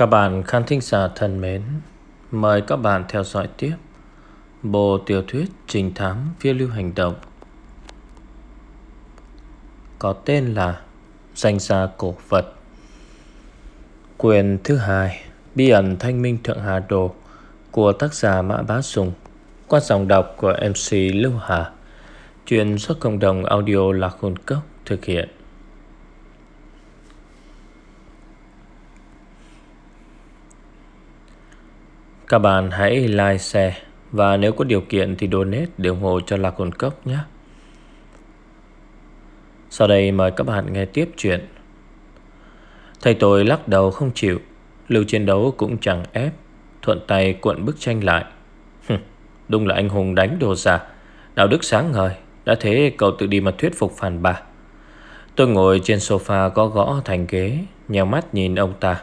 Các bạn khán thính giả thân mến, mời các bạn theo dõi tiếp bộ tiểu thuyết trình thám phiêu lưu hành động có tên là Danh gia cổ vật. Quyền thứ hai, Bí ẩn thanh minh thượng hà đồ của tác giả Mã Bá Sùng qua dòng đọc của MC Lưu Hà. Chuyện do cộng đồng audio Lạc Hồn Cốc thực hiện. Các bạn hãy like, share và nếu có điều kiện thì donate để ủng hộ cho Lạc Hồn Cốc nhé. Sau đây mời các bạn nghe tiếp chuyện. Thầy tôi lắc đầu không chịu, lưu chiến đấu cũng chẳng ép, thuận tay cuộn bức tranh lại. Đúng là anh hùng đánh đồ giả, đạo đức sáng ngời, đã thế cậu tự đi mà thuyết phục phản bà. Tôi ngồi trên sofa có gõ thành ghế, nhèo mắt nhìn ông ta.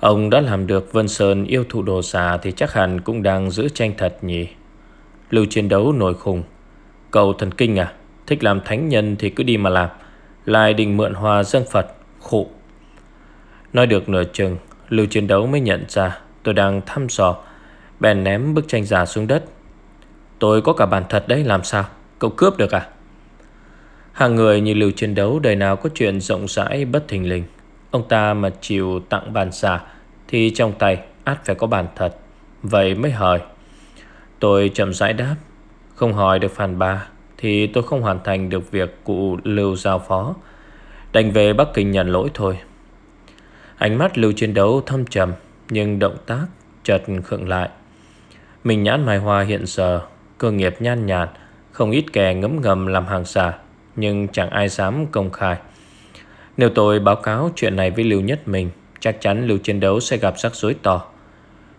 Ông đã làm được Vân Sơn yêu thụ đồ giả Thì chắc hẳn cũng đang giữ tranh thật nhỉ? Lưu chiến đấu nổi khùng. Cậu thần kinh à? Thích làm thánh nhân thì cứ đi mà làm. Lại định mượn hòa dân Phật Khổ Nói được nửa chừng, Lưu chiến đấu mới nhận ra Tôi đang thăm dò, Bèn ném bức tranh giả xuống đất. Tôi có cả bản thật đấy, làm sao? Cậu cướp được à? Hàng người như lưu chiến đấu, Đời nào có chuyện rộng rãi bất thình lình. Ông ta mà chịu tặng bàn giả thì trong tay át phải có bàn thật. Vậy mới hỏi. Tôi chậm rãi đáp. Không hỏi được phản bà, Thì tôi không hoàn thành được việc cụ Lưu giao phó. Đành về Bắc Kinh nhận lỗi thôi. Ánh mắt Lưu chiến đấu thâm trầm, Nhưng động tác chợt khựng lại. Mình nhãn mai hoa hiện giờ, Cơ nghiệp nhan nhạt, Không ít kẻ ngấm ngầm làm hàng giả Nhưng chẳng ai dám công khai. Nếu tôi báo cáo chuyện này với Lưu Nhất Minh Chắc chắn Lưu Chiến Đấu sẽ gặp rắc rối to.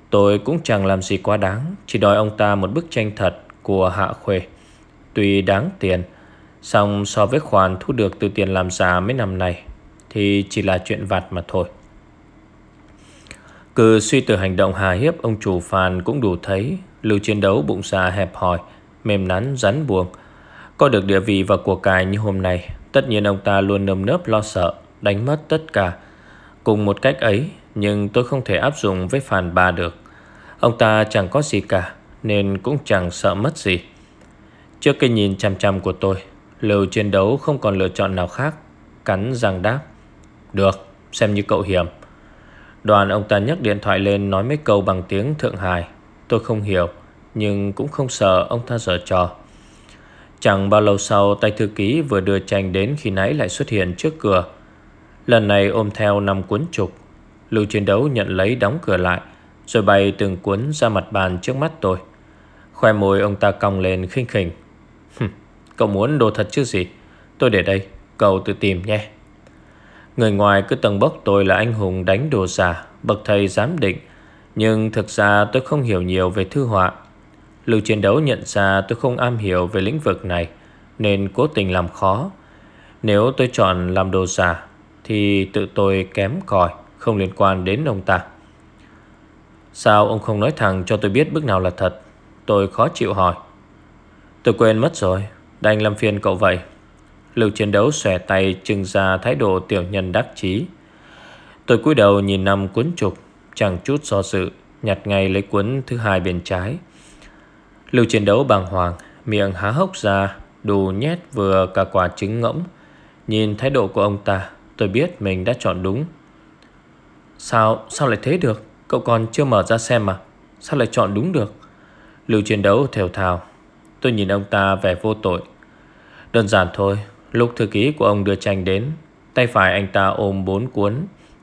Tôi cũng chẳng làm gì quá đáng Chỉ đòi ông ta một bức tranh thật Của Hạ Khuê. Tuy đáng tiền song so với khoản thu được từ tiền làm giả mấy năm nay, Thì chỉ là chuyện vặt mà thôi. Cứ suy từ hành động hà hiếp Ông chủ phàn cũng đủ thấy Lưu chiến đấu bụng già hẹp hòi Mềm nắn rắn buông Có được địa vị và của cải như hôm nay Tất nhiên ông ta luôn nơm nớp lo sợ Đánh mất tất cả. Cùng một cách ấy, Nhưng tôi không thể áp dụng với phàn bà được. Ông ta chẳng có gì cả, Nên cũng chẳng sợ mất gì. Trước cái nhìn chăm chăm của tôi, Lưu chiến đấu không còn lựa chọn nào khác, Cắn răng đáp. Được, xem như cậu hiểm. Đoàn ông ta nhấc điện thoại lên Nói mấy câu bằng tiếng Thượng Hải. Tôi không hiểu, Nhưng cũng không sợ ông ta dở trò. Chẳng bao lâu sau, tay thư ký vừa đưa tranh đến khi nãy lại xuất hiện trước cửa. Lần này ôm theo năm cuốn trục Lưu chiến đấu nhận lấy đóng cửa lại, Rồi bày từng cuốn ra mặt bàn trước mắt tôi. Khoe môi ông ta cong lên khinh khỉnh. Cậu muốn đồ thật chứ gì? Tôi để đây, Cậu tự tìm nhé. Người ngoài cứ tầng bốc tôi là anh hùng đánh đồ giả, Bậc thầy giám định. Nhưng thực ra tôi không hiểu nhiều về thư họa. Lưu chiến đấu nhận ra tôi không am hiểu về lĩnh vực này, Nên cố tình làm khó. Nếu tôi chọn làm đồ giả thì tự tôi kém cỏi, Không liên quan đến ông ta. Sao ông không nói thẳng cho tôi biết bước nào là thật? Tôi khó chịu hỏi. Tôi quên mất rồi, Đành làm phiền cậu vậy. Lưu chiến đấu xòe tay trưng ra thái độ tiểu nhân đắc chí. Tôi cúi đầu nhìn năm cuốn trục, Chẳng chút do dự, Nhặt ngay lấy cuốn thứ hai bên trái. Lưu chiến đấu bàng hoàng, Miệng há hốc ra Đủ nhét vừa cả quả trứng ngỗng. Nhìn thái độ của ông ta Tôi biết mình đã chọn đúng. Sao sao lại thế được? Cậu còn chưa mở ra xem mà. Sao lại chọn đúng được? Lưu chiến đấu thều thào. Tôi nhìn ông ta vẻ vô tội. Đơn giản thôi, Lúc thư ký của ông đưa tranh đến, Tay phải anh ta ôm bốn cuốn,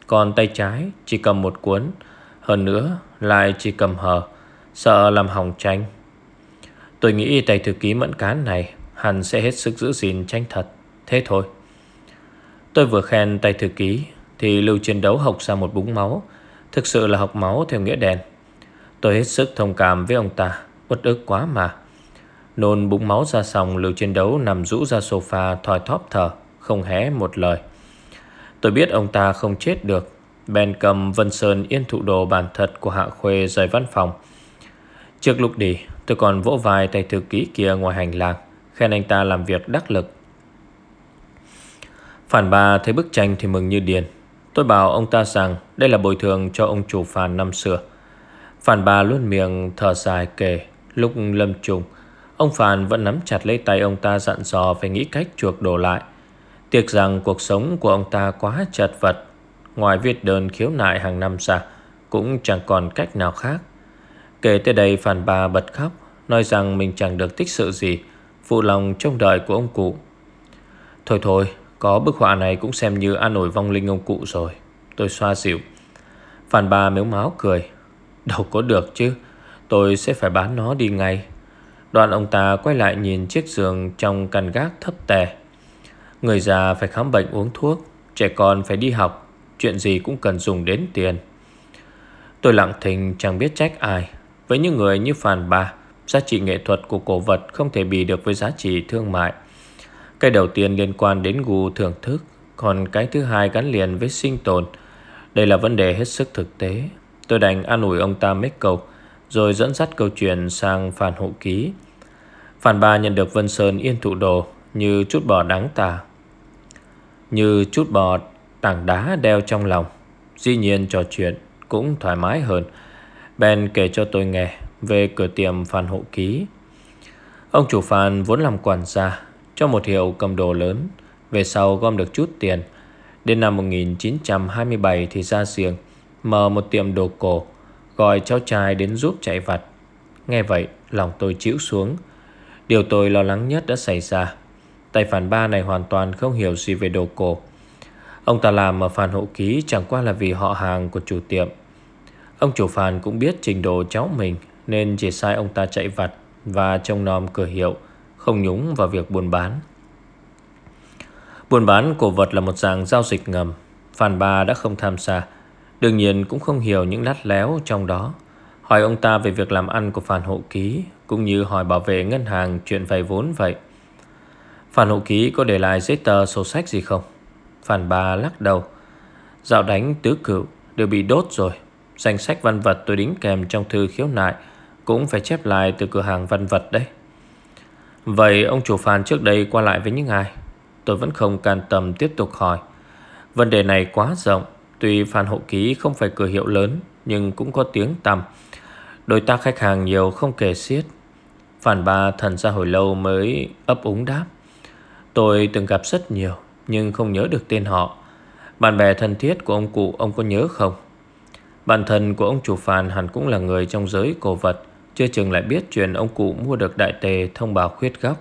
Còn tay trái chỉ cầm một cuốn. Hơn nữa, lại chỉ cầm hờ, Sợ làm hỏng tranh. Tôi nghĩ tay thư ký mẫn cán này Hẳn sẽ hết sức giữ gìn tranh thật. Thế thôi. Tôi vừa khen tay thư ký, Thì lưu chiến đấu học ra một búng máu. Thực sự là học máu theo nghĩa đen. Tôi hết sức thông cảm với ông ta, Uất ức quá mà. Nôn búng máu ra xong Lưu chiến đấu nằm rũ ra sofa thòi thóp thở, Không hé một lời. Tôi biết ông ta không chết được. Bèn cầm Vân Sơn yên thụ đồ bản thật của Hạ Khuê rời văn phòng. Trước lúc đi, Tôi còn vỗ vai tay thư ký kia ngoài hành lang, Khen anh ta làm việc đắc lực. Phản bà thấy bức tranh thì mừng như điền Tôi bảo ông ta rằng đây là bồi thường cho ông chủ phàn năm xưa. Phản bà luôn miệng thở dài kể lúc lâm trùng. Ông Phàn vẫn nắm chặt lấy tay ông ta dặn dò phải nghĩ cách chuộc đồ lại. Tiếc rằng cuộc sống của ông ta quá chật vật. Ngoài viết đơn khiếu nại hàng năm ra, cũng chẳng còn cách nào khác. Kể tới đây phản bà bật khóc, nói rằng mình chẳng được tích sự gì, phụ lòng trong đời của ông cụ. Thôi thôi, có bức họa này cũng xem như an nổi vong linh ông cụ rồi. Tôi xoa dịu. Phàn bà mếu máu cười. Đâu có được chứ, tôi sẽ phải bán nó đi ngay. Đoạn ông ta quay lại nhìn chiếc giường trong căn gác thấp tè. Người già phải khám bệnh uống thuốc, trẻ con phải đi học, chuyện gì cũng cần dùng đến tiền. Tôi lặng thinh chẳng biết trách ai. Với những người như Phàn bà giá trị nghệ thuật của cổ vật không thể bì được với giá trị thương mại. Cái đầu tiên liên quan đến gu thưởng thức, còn cái thứ hai gắn liền với sinh tồn. Đây là vấn đề hết sức thực tế. Tôi đành an ủi ông ta mấy câu, rồi dẫn dắt câu chuyện sang Phan Hộ Ký. Phan Ba nhận được Vân Sơn yên thụ đồ như chút bò đáng tà. Như chút bò tảng đá đeo trong lòng. Dĩ nhiên trò chuyện cũng thoải mái hơn. Ben kể cho tôi nghe về cửa tiệm Phan Hộ Ký. Ông chủ Phan vốn làm quản gia cho một hiệu cầm đồ lớn. Về sau gom được chút tiền. Đến năm 1927 thì ra riêng mở một tiệm đồ cổ gọi cháu trai đến giúp chạy vặt. Nghe vậy, lòng tôi chịu xuống. Điều tôi lo lắng nhất đã xảy ra. Tay phản ba này hoàn toàn không hiểu gì về đồ cổ. Ông ta làm ở phản hộ ký chẳng qua là vì họ hàng của chủ tiệm. Ông chủ phản cũng biết trình độ cháu mình nên chỉ sai ông ta chạy vặt và trông nom cửa hiệu, không nhúng vào việc buôn bán. Buôn bán cổ vật là một dạng giao dịch ngầm. Phan Ba đã không tham gia Đương nhiên cũng không hiểu những lát léo trong đó Hỏi ông ta về việc làm ăn của Phan Hộ Ký, Cũng như hỏi bảo vệ ngân hàng chuyện vay vốn vậy Phan Hộ Ký có để lại giấy tờ sổ sách gì không? Phan Ba lắc đầu Dạo đánh tứ cựu đều bị đốt rồi Danh sách văn vật tôi đính kèm trong thư khiếu nại Cũng phải chép lại từ cửa hàng văn vật đấy Vậy ông chủ Phan trước đây qua lại với những ai? Tôi vẫn không can tâm tiếp tục hỏi. Vấn đề này quá rộng, Tuy Phan Hộ Ký không phải cửa hiệu lớn, Nhưng cũng có tiếng tăm. Đối tác khách hàng nhiều không kể xiết. Phản Ba thần ra hồi lâu mới ấp úng đáp. Tôi từng gặp rất nhiều, Nhưng không nhớ được tên họ. Bạn bè thân thiết của ông cụ ông có nhớ không? Bản thân của ông chủ Phan hẳn cũng là người trong giới cổ vật. Chưa chừng lại biết chuyện ông cụ mua được đại tề thông báo khuyết góc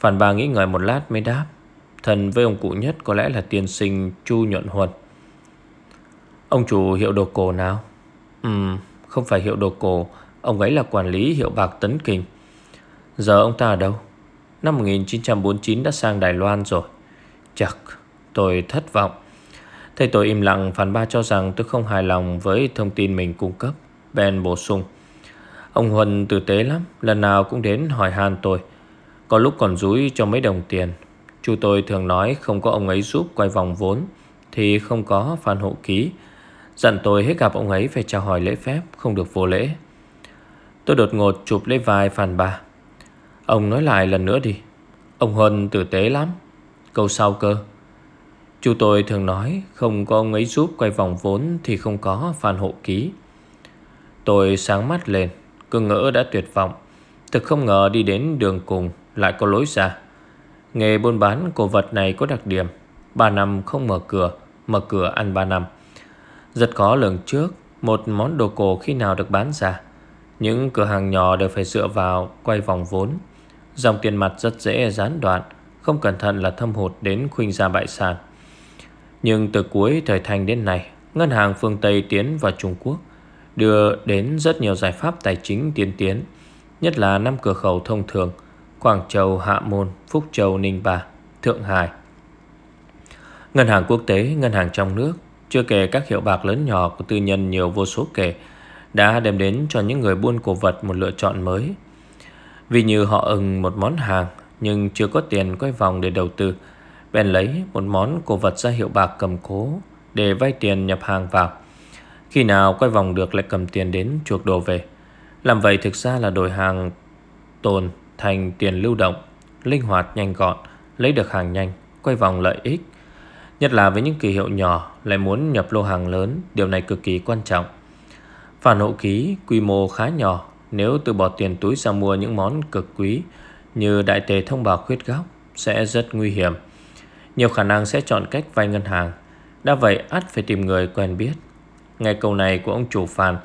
Phản Ba nghĩ ngợi một lát mới đáp Thần với ông cụ nhất có lẽ là tiên sinh Chu Nhuận Huật Ông chủ hiệu đồ cổ nào? Ừm, không phải hiệu đồ cổ Ông ấy là quản lý hiệu bạc Tấn Kình. Giờ ông ta ở đâu? Năm 1949 đã sang Đài Loan rồi. Chật, tôi thất vọng. Thầy tôi im lặng phản ba cho rằng tôi không hài lòng với thông tin mình cung cấp Ben bổ sung. Ông Huân tử tế lắm, Lần nào cũng đến hỏi han tôi. Có lúc còn rúi cho mấy đồng tiền. Chú tôi thường nói không có ông ấy giúp quay vòng vốn, Thì không có phan hộ ký. Dặn tôi hết gặp ông ấy phải chào hỏi lễ phép, Không được vô lễ. Tôi đột ngột chụp lấy vai phàn bà. Ông nói lại lần nữa đi. Ông Huân tử tế lắm. Câu sau cơ. Chú tôi thường nói Không có ông ấy giúp quay vòng vốn Thì không có Phan hộ ký. Tôi sáng mắt lên. Cứ ngỡ đã tuyệt vọng Thực không ngờ đi đến đường cùng Lại có lối ra. Nghề buôn bán cổ vật này có đặc điểm 3 năm không mở cửa Mở cửa ăn 3 năm. Rất khó lường trước, Một món đồ cổ khi nào được bán ra. Những cửa hàng nhỏ đều phải dựa vào Quay vòng vốn. Dòng tiền mặt rất dễ gián đoạn, Không cẩn thận là thâm hụt đến khuynh ra bại sản. Nhưng từ cuối thời thành đến nay, Ngân hàng phương Tây tiến vào Trung Quốc Đưa đến rất nhiều giải pháp tài chính tiên tiến Nhất là năm cửa khẩu thông thường Quảng Châu, Hạ Môn, Phúc Châu, Ninh Ba, Thượng Hải Ngân hàng quốc tế, ngân hàng trong nước chưa kể các hiệu bạc lớn nhỏ của tư nhân nhiều vô số kể đã đem đến cho những người buôn cổ vật một lựa chọn mới. Vì như họ ưng một món hàng nhưng chưa có tiền quay vòng để đầu tư, bèn lấy một món cổ vật ra hiệu bạc cầm cố để vay tiền nhập hàng vào. Khi nào quay vòng được lại cầm tiền đến chuộc đồ về. Làm vậy thực ra là đổi hàng tồn thành tiền lưu động, linh hoạt nhanh gọn, lấy được hàng nhanh, quay vòng lợi ích. Nhất là với những kỳ hiệu nhỏ lại muốn nhập lô hàng lớn Điều này cực kỳ quan trọng Phản hộ ký quy mô khá nhỏ Nếu tự bỏ tiền túi ra mua những món cực quý Như đại tề thông báo khuyết góc Sẽ rất nguy hiểm Nhiều khả năng sẽ chọn cách vay ngân hàng Đã vậy ắt phải tìm người quen biết Nghe câu này của ông chủ phàn,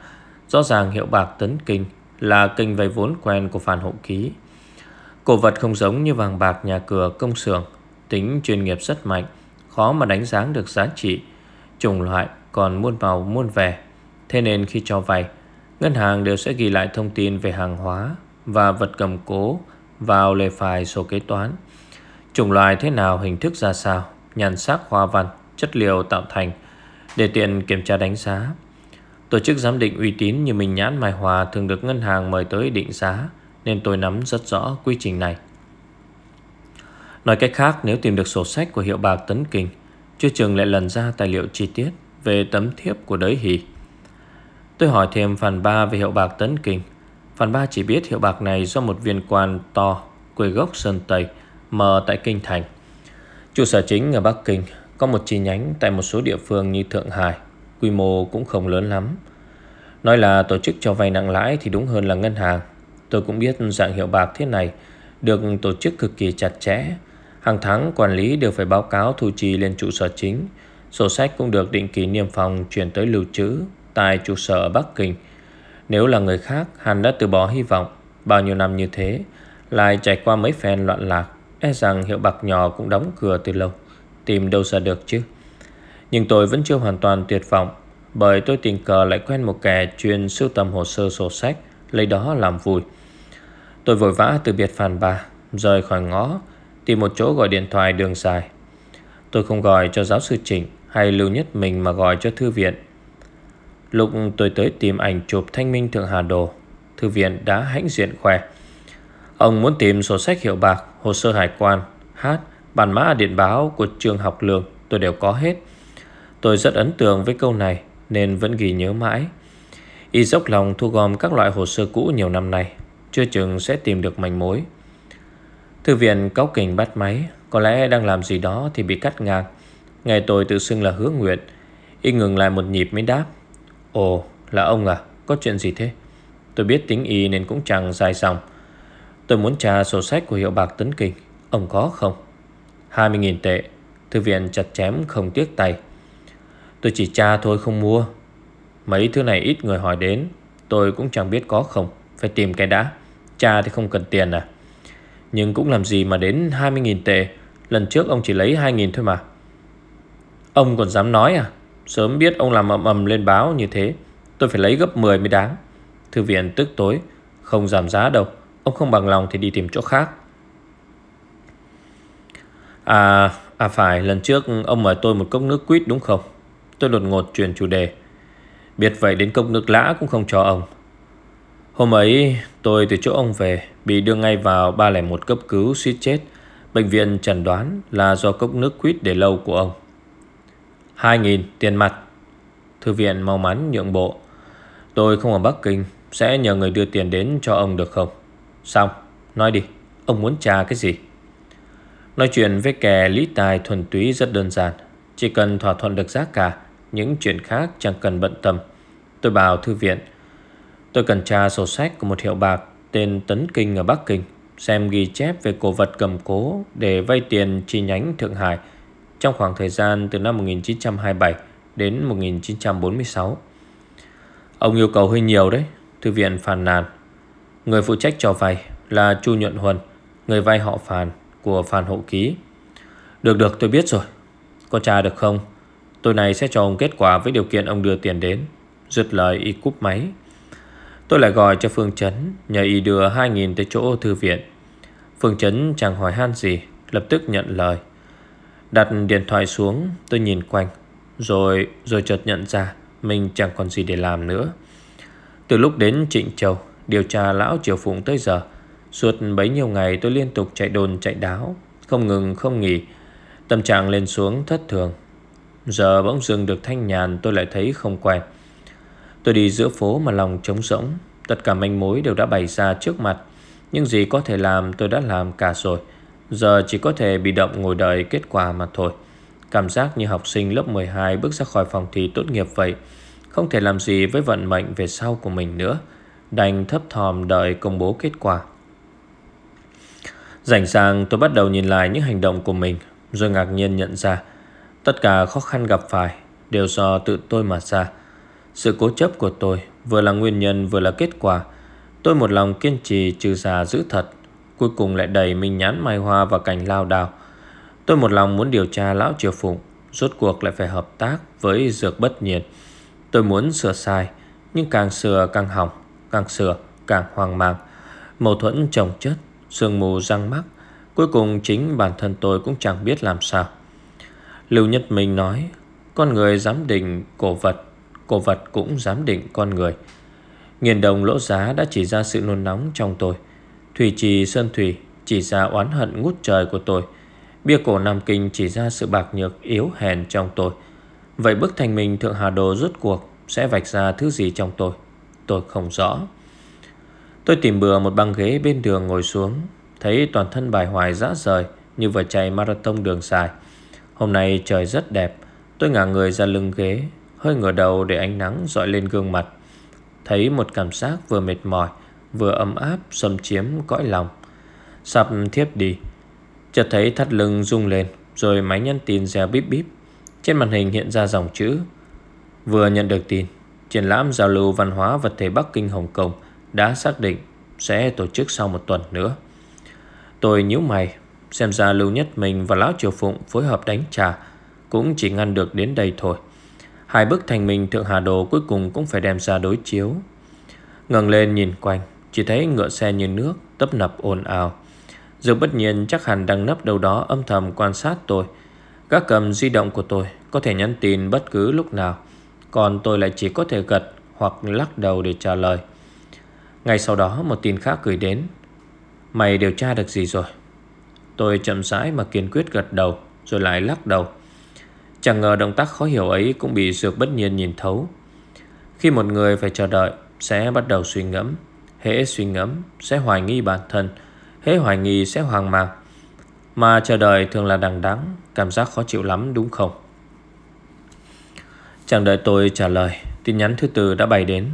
Rõ ràng hiệu bạc tấn kinh Là kênh vay vốn quen của phàn hộ ký. Cổ vật không giống như vàng bạc nhà cửa công xưởng, Tính chuyên nghiệp rất mạnh, Khó mà đánh giá được giá trị. Chủng loại còn muôn màu, muôn vẻ. Thế nên khi cho vay, Ngân hàng đều sẽ ghi lại thông tin về hàng hóa Và vật cầm cố Vào lề phải sổ kế toán. Chủng loại thế nào, hình thức ra sao Nhàn sắc, hoa văn, Chất liệu tạo thành để tiện kiểm tra đánh giá, Tổ chức giám định uy tín như mình nhãn, Mai Hòa Thường được ngân hàng mời tới định giá, Nên tôi nắm rất rõ quy trình này. Nói cách khác, nếu tìm được sổ sách của hiệu bạc Tấn Kinh Chưa chừng lại lần ra tài liệu chi tiết Về tấm thiếp của đới hỷ. Tôi hỏi thêm Phan Ba về hiệu bạc Tấn Kinh Phan Ba chỉ biết hiệu bạc này do một viên quan to, Quê gốc Sơn Tây Mở tại Kinh Thành. Trụ sở chính ở Bắc Kinh có một chi nhánh tại một số địa phương như Thượng Hải, Quy mô cũng không lớn lắm. Nói là tổ chức cho vay nặng lãi Thì đúng hơn là ngân hàng. Tôi cũng biết dạng hiệu bạc thế này Được tổ chức cực kỳ chặt chẽ. Hàng tháng, quản lý đều phải báo cáo thu chi lên trụ sở chính. Sổ sách cũng được định kỳ niêm phòng chuyển tới lưu trữ Tại trụ sở ở Bắc Kinh. Nếu là người khác, Hắn đã từ bỏ hy vọng. Bao nhiêu năm như thế, Lại trải qua mấy phen loạn lạc E rằng hiệu bạc nhỏ cũng đóng cửa từ lâu. Tìm đâu ra được chứ? Nhưng tôi vẫn chưa hoàn toàn tuyệt vọng, Bởi tôi tình cờ lại quen một kẻ Chuyên sưu tầm hồ sơ sổ sách, Lấy đó làm vui Tôi vội vã từ biệt phàn bà, Rời khỏi ngõ, Tìm một chỗ gọi điện thoại đường dài. Tôi không gọi cho giáo sư Trịnh Hay Lưu Nhất Mình mà gọi cho thư viện. Lúc tôi tới tìm ảnh chụp thanh minh thượng Hà Đồ, Thư viện đã hãnh diện khoe Ông muốn tìm sổ sách hiệu bạc, Hồ sơ hải quan, Hát Bản mã điện báo của trường học lường, Tôi đều có hết. Tôi rất ấn tượng với câu này, Nên vẫn ghi nhớ mãi. Y dốc lòng thu gom các loại hồ sơ cũ nhiều năm nay, Chưa chừng sẽ tìm được manh mối. Thư viện cáo kình bắt máy, Có lẽ đang làm gì đó thì bị cắt ngang. Ngày tôi tự xưng là hứa nguyện Y ngừng lại một nhịp mới đáp. Ồ, là ông à Có chuyện gì thế? Tôi biết tính y nên cũng chẳng dài dòng. Tôi muốn trả sổ sách của hiệu bạc tấn kình, Ông có không? 20.000 tệ. Thư viện chặt chém, không tiếc tay. Tôi chỉ tra thôi, không mua. Mấy thứ này ít người hỏi đến. Tôi cũng chẳng biết có không. Phải tìm cái đã. Cha thì không cần tiền à. Nhưng cũng làm gì mà đến 20.000 tệ. Lần trước ông chỉ lấy 2.000 thôi mà. Ông còn dám nói à? Sớm biết ông làm ầm ầm lên báo như thế. Tôi phải lấy gấp 10 mới đáng. Thư viện tức tối. Không giảm giá đâu. Ông không bằng lòng thì đi tìm chỗ khác. À, à phải lần trước ông mời tôi một cốc nước quýt đúng không? Tôi đột ngột chuyển chủ đề. Biết vậy đến cốc nước lã cũng không cho ông. Hôm ấy tôi từ chỗ ông về Bị đưa ngay vào 301 cấp cứu suýt chết. Bệnh viện chẩn đoán là do cốc nước quýt để lâu của ông. 2.000 tiền mặt. Thư viện mau mắn nhượng bộ. Tôi không ở Bắc Kinh Sẽ nhờ người đưa tiền đến cho ông được không? Xong Nói đi Ông muốn trả cái gì? Nói chuyện với kẻ lý tài thuần túy rất đơn giản. Chỉ cần thỏa thuận được giá cả, Những chuyện khác chẳng cần bận tâm. Tôi bảo thư viện, Tôi cần tra sổ sách của một hiệu bạc Tên Tấn Kinh ở Bắc Kinh, Xem ghi chép về cổ vật cầm cố Để vay tiền chi nhánh Thượng Hải Trong khoảng thời gian từ năm 1927 Đến 1946 Ông yêu cầu hơi nhiều đấy, Thư viện phàn nàn. Người phụ trách cho vay là Chu Nhuận Huân Người vay họ phàn của phàn hậu ký. Được được, tôi biết rồi. Có tra được không? Tôi này sẽ cho ông kết quả với điều kiện ông đưa tiền đến. Dứt lời, y cúp máy. Tôi lại gọi cho Phương Trấn Nhờ y đưa 2.000 tới chỗ thư viện. Phương Trấn chẳng hỏi han gì, Lập tức nhận lời. Đặt điện thoại xuống, Tôi nhìn quanh. Rồi rồi chợt nhận ra, Mình chẳng còn gì để làm nữa. Từ lúc đến Trịnh Châu, Điều tra lão Triều Phụng tới giờ Suốt bấy nhiêu ngày tôi liên tục chạy đồn, chạy đáo, Không ngừng, không nghỉ. Tâm trạng lên xuống thất thường. Giờ bỗng dưng được thanh nhàn, tôi lại thấy không quen. Tôi đi giữa phố mà lòng trống rỗng. Tất cả manh mối đều đã bày ra trước mặt. Những gì có thể làm tôi đã làm cả rồi. Giờ chỉ có thể bị động ngồi đợi kết quả mà thôi. Cảm giác như học sinh lớp 12 bước ra khỏi phòng thi tốt nghiệp vậy, Không thể làm gì với vận mệnh về sau của mình nữa. Đành thấp thòm đợi công bố kết quả. Rảnh sang tôi bắt đầu nhìn lại những hành động của mình, Rồi ngạc nhiên nhận ra, Tất cả khó khăn gặp phải Đều do tự tôi mà ra. Sự cố chấp của tôi Vừa là nguyên nhân vừa là kết quả. Tôi một lòng kiên trì trừ già giữ thật, Cuối cùng lại đẩy mình nhán mai hoa vào cảnh lao đào. Tôi một lòng muốn điều tra lão triều phụng Rốt cuộc lại phải hợp tác với dược bất nhiệt Tôi muốn sửa sai, Nhưng càng sửa càng hỏng, Càng sửa càng hoang mang. Mâu thuẫn chồng chất Sương mù răng mắc. Cuối cùng chính bản thân tôi cũng chẳng biết làm sao. Lưu Nhất Minh nói, Con người dám định cổ vật Cổ vật cũng dám định con người. Nghiền đồng lỗ giá đã chỉ ra sự nôn nóng trong tôi. Thủy trì Sơn Thủy chỉ ra oán hận ngút trời của tôi. Bia cổ Nam Kinh chỉ ra sự bạc nhược yếu hèn trong tôi. Vậy bức thành mình Thượng Hà Đồ rốt cuộc Sẽ vạch ra thứ gì trong tôi? Tôi không rõ. Tôi tìm bừa một băng ghế bên đường ngồi xuống. Thấy toàn thân bài hoài rã rời, Như vừa chạy marathon đường dài. Hôm nay trời rất đẹp. Tôi ngả người ra lưng ghế, Hơi ngửa đầu để ánh nắng dọi lên gương mặt. Thấy một cảm giác vừa mệt mỏi, Vừa ấm áp, xâm chiếm cõi lòng. Sắp thiếp đi. Chợt thấy thắt lưng rung lên, Rồi máy nhắn tin reo bíp bíp. Trên màn hình hiện ra dòng chữ, Vừa nhận được tin, Triển lãm giao lưu văn hóa vật thể Bắc Kinh Hồng Kông. Đã xác định Sẽ tổ chức sau một tuần nữa. Tôi nhíu mày, Xem ra Lưu Nhất Mình và Lão Triều Phụng phối hợp đánh trà Cũng chỉ ngăn được đến đây thôi. Hai bức thành mình Thượng Hà Đồ cuối cùng cũng phải đem ra đối chiếu. Ngẩng lên nhìn quanh, Chỉ thấy ngựa xe như nước Tấp nập ồn ào. Dường bất nhiên chắc hẳn đang nấp đâu đó âm thầm quan sát tôi. Các cầm di động của tôi Có thể nhắn tin bất cứ lúc nào, Còn tôi lại chỉ có thể gật Hoặc lắc đầu để trả lời. Ngay sau đó một tin khác gửi đến. Mày điều tra được gì rồi? Tôi chậm rãi mà kiên quyết gật đầu, Rồi lại lắc đầu. Chẳng ngờ động tác khó hiểu ấy Cũng bị dược bất nhiên nhìn thấu. Khi một người phải chờ đợi, Sẽ bắt đầu suy ngẫm, Hễ suy ngẫm sẽ hoài nghi bản thân, Hễ hoài nghi sẽ hoang mang. Mà chờ đợi thường là đằng đắng Cảm giác khó chịu lắm, đúng không? Chẳng đợi tôi trả lời, Tin nhắn thứ tư đã bay đến.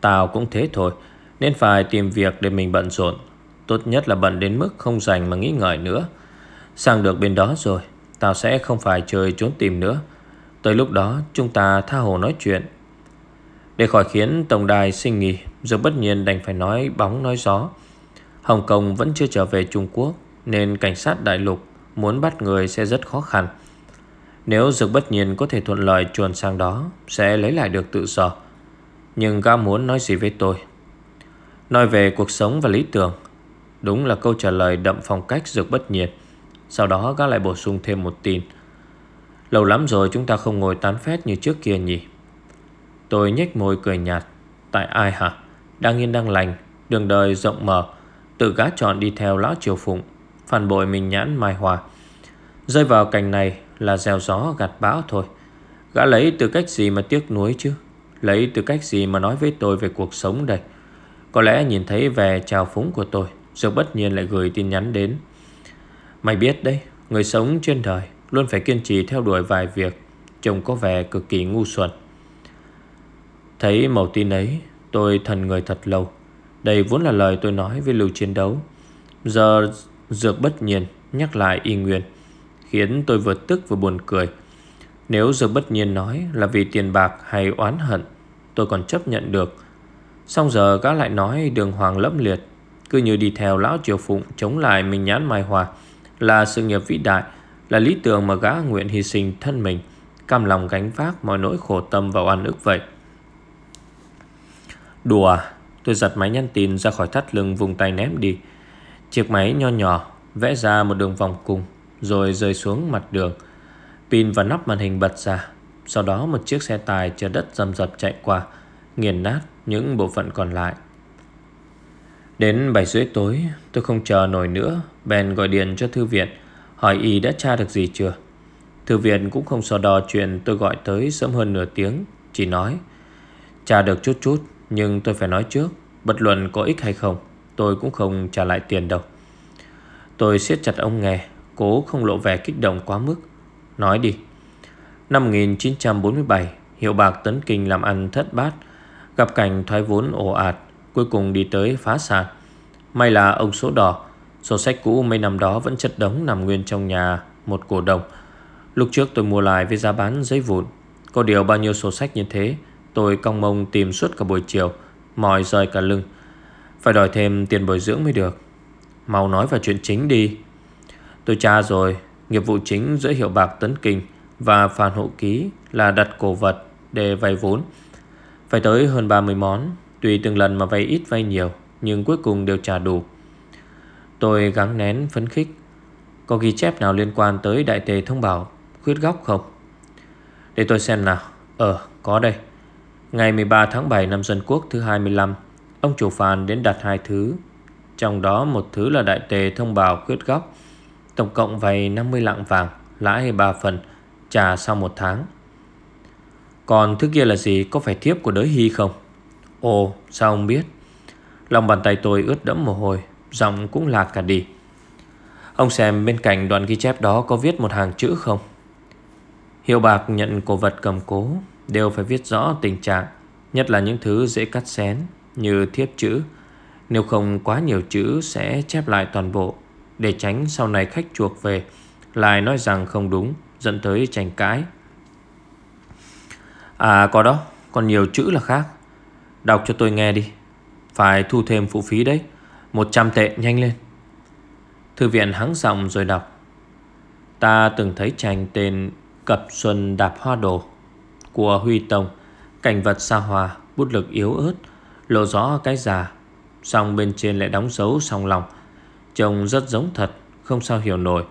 Tao cũng thế thôi nên phải tìm việc để mình bận rộn. Tốt nhất là bận đến mức không dành mà nghĩ ngợi nữa. Sang được bên đó rồi, Tao sẽ không phải chơi trốn tìm nữa. Tới lúc đó, chúng ta tha hồ nói chuyện. Để khỏi khiến tổng đài sinh nghỉ Rồi bất nhiên đành phải nói bóng nói gió. Hồng Kông vẫn chưa trở về Trung Quốc, Nên cảnh sát đại lục Muốn bắt người sẽ rất khó khăn. Nếu dược bất nhiên có thể thuận lợi chuồn sang đó, Sẽ lấy lại được tự do. Nhưng gã muốn nói gì với tôi? Nói về cuộc sống và lý tưởng. Đúng là câu trả lời đậm phong cách dược bất nhiệt. Sau đó, gã lại bổ sung thêm một tin. Lâu lắm rồi chúng ta không ngồi tán phét như trước kia nhỉ? Tôi nhếch môi cười nhạt. Tại ai hả? Đang yên đang lành, Đường đời rộng mở. Tự gã chọn đi theo lão triều phụng, Phản bội mình nhãn mai hòa. Rơi vào cảnh này là gieo gió gạt bão thôi. Gã lấy từ cách gì mà tiếc nuối chứ? Lấy từ cách gì mà nói với tôi về cuộc sống đây? Có lẽ nhìn thấy về trào phúng của tôi rồi bất nhiên lại gửi tin nhắn đến. Mày biết đấy, Người sống trên đời Luôn phải kiên trì theo đuổi vài việc, Trông có vẻ cực kỳ ngu xuẩn. Thấy màu tin ấy, Tôi thần người thật lâu. Đây vốn là lời tôi nói với lưu chiến đấu. Giờ dược bất nhiên Nhắc lại y nguyên, Khiến tôi vừa tức vừa buồn cười. Nếu dược bất nhiên nói Là vì tiền bạc hay oán hận, Tôi còn chấp nhận được. Xong giờ gã lại nói đường hoàng lẫm liệt, cứ như đi theo lão triều phụng Chống lại mình nhãn mai hòa Là sự nghiệp vĩ đại, Là lý tưởng mà gã nguyện hy sinh thân mình, Cam lòng gánh vác mọi nỗi khổ tâm và oan ức vậy. Đùa, Tôi giật máy nhắn tin ra khỏi thắt lưng vùng tay ném đi. Chiếc máy nho nhỏ Vẽ ra một đường vòng cung Rồi rơi xuống mặt đường. Pin và nắp màn hình bật ra, Sau đó một chiếc xe tài chở đất dầm dập chạy qua, Nghiền nát những bộ phận còn lại. Đến 7 rưỡi tối, Tôi không chờ nổi nữa Bèn gọi điện cho thư viện, Hỏi y đã tra được gì chưa. Thư viện cũng không so đo chuyện tôi gọi tới sớm hơn nửa tiếng, Chỉ nói, Tra được chút chút, Nhưng tôi phải nói trước, Bất luận có ích hay không, Tôi cũng không trả lại tiền đâu. Tôi siết chặt ông nghe, Cố không lộ vẻ kích động quá mức, Nói đi, Năm 1947 Hiệu bạc tấn kinh làm ăn thất bát Gặp cảnh thoái vốn ồ ạt, Cuối cùng đi tới phá sản May là ông số đỏ, Sổ sách cũ mấy năm đó vẫn chất đống nằm nguyên trong nhà một cổ đồng. Lúc trước tôi mua lại với giá bán giấy vụn. Có điều bao nhiêu sổ sách như thế, Tôi cong mông tìm suốt cả buổi chiều, Mỏi rời cả lưng. Phải đòi thêm tiền bồi dưỡng mới được. Mau nói vào chuyện chính đi. Tôi tra rồi, Nghiệp vụ chính giữa hiệu bạc Tấn Kinh Và Phan Hộ Ký là đặt cổ vật Để vay vốn. Phải tới hơn 30 món, Tùy từng lần mà vay ít vay nhiều, Nhưng cuối cùng đều trả đủ. Tôi gắng nén phấn khích. Có ghi chép nào liên quan tới đại tề thông báo Khuyết góc không? Để tôi xem nào. Ờ có đây. Ngày 13 tháng 7 năm Dân Quốc thứ 25 Ông chủ phàn đến đặt hai thứ. Trong đó một thứ là đại tề thông báo khuyết góc Tổng cộng vay 50 lạng vàng, Lãi 3 phần, Trả sau một tháng. Còn thứ kia là gì? Có phải thiếp của đới hy không? Ồ, sao ông biết? Lòng bàn tay tôi ướt đẫm mồ hôi, Giọng cũng lạc cả đi. Ông xem bên cạnh đoạn ghi chép đó Có viết một hàng chữ không? Hiệu bạc nhận cổ vật cầm cố, Đều phải viết rõ tình trạng, Nhất là những thứ dễ cắt xén, Như thiếp chữ. Nếu không quá nhiều chữ sẽ chép lại toàn bộ, Để tránh sau này khách chuộc về, Lại nói rằng không đúng, Dẫn tới tranh cãi. À có đó. Còn nhiều chữ là khác. Đọc cho tôi nghe đi. Phải thu thêm phụ phí đấy. 100 tệ nhanh lên. Thư viện hắng giọng rồi đọc. Ta từng thấy tranh tên Cập Xuân Đạp Hoa Đồ Của Huy Tông. Cảnh vật xa hoa, Bút lực yếu ớt, Lộ rõ cái già. Xong bên trên lại đóng dấu song lòng Trông rất giống thật, Không sao hiểu nổi.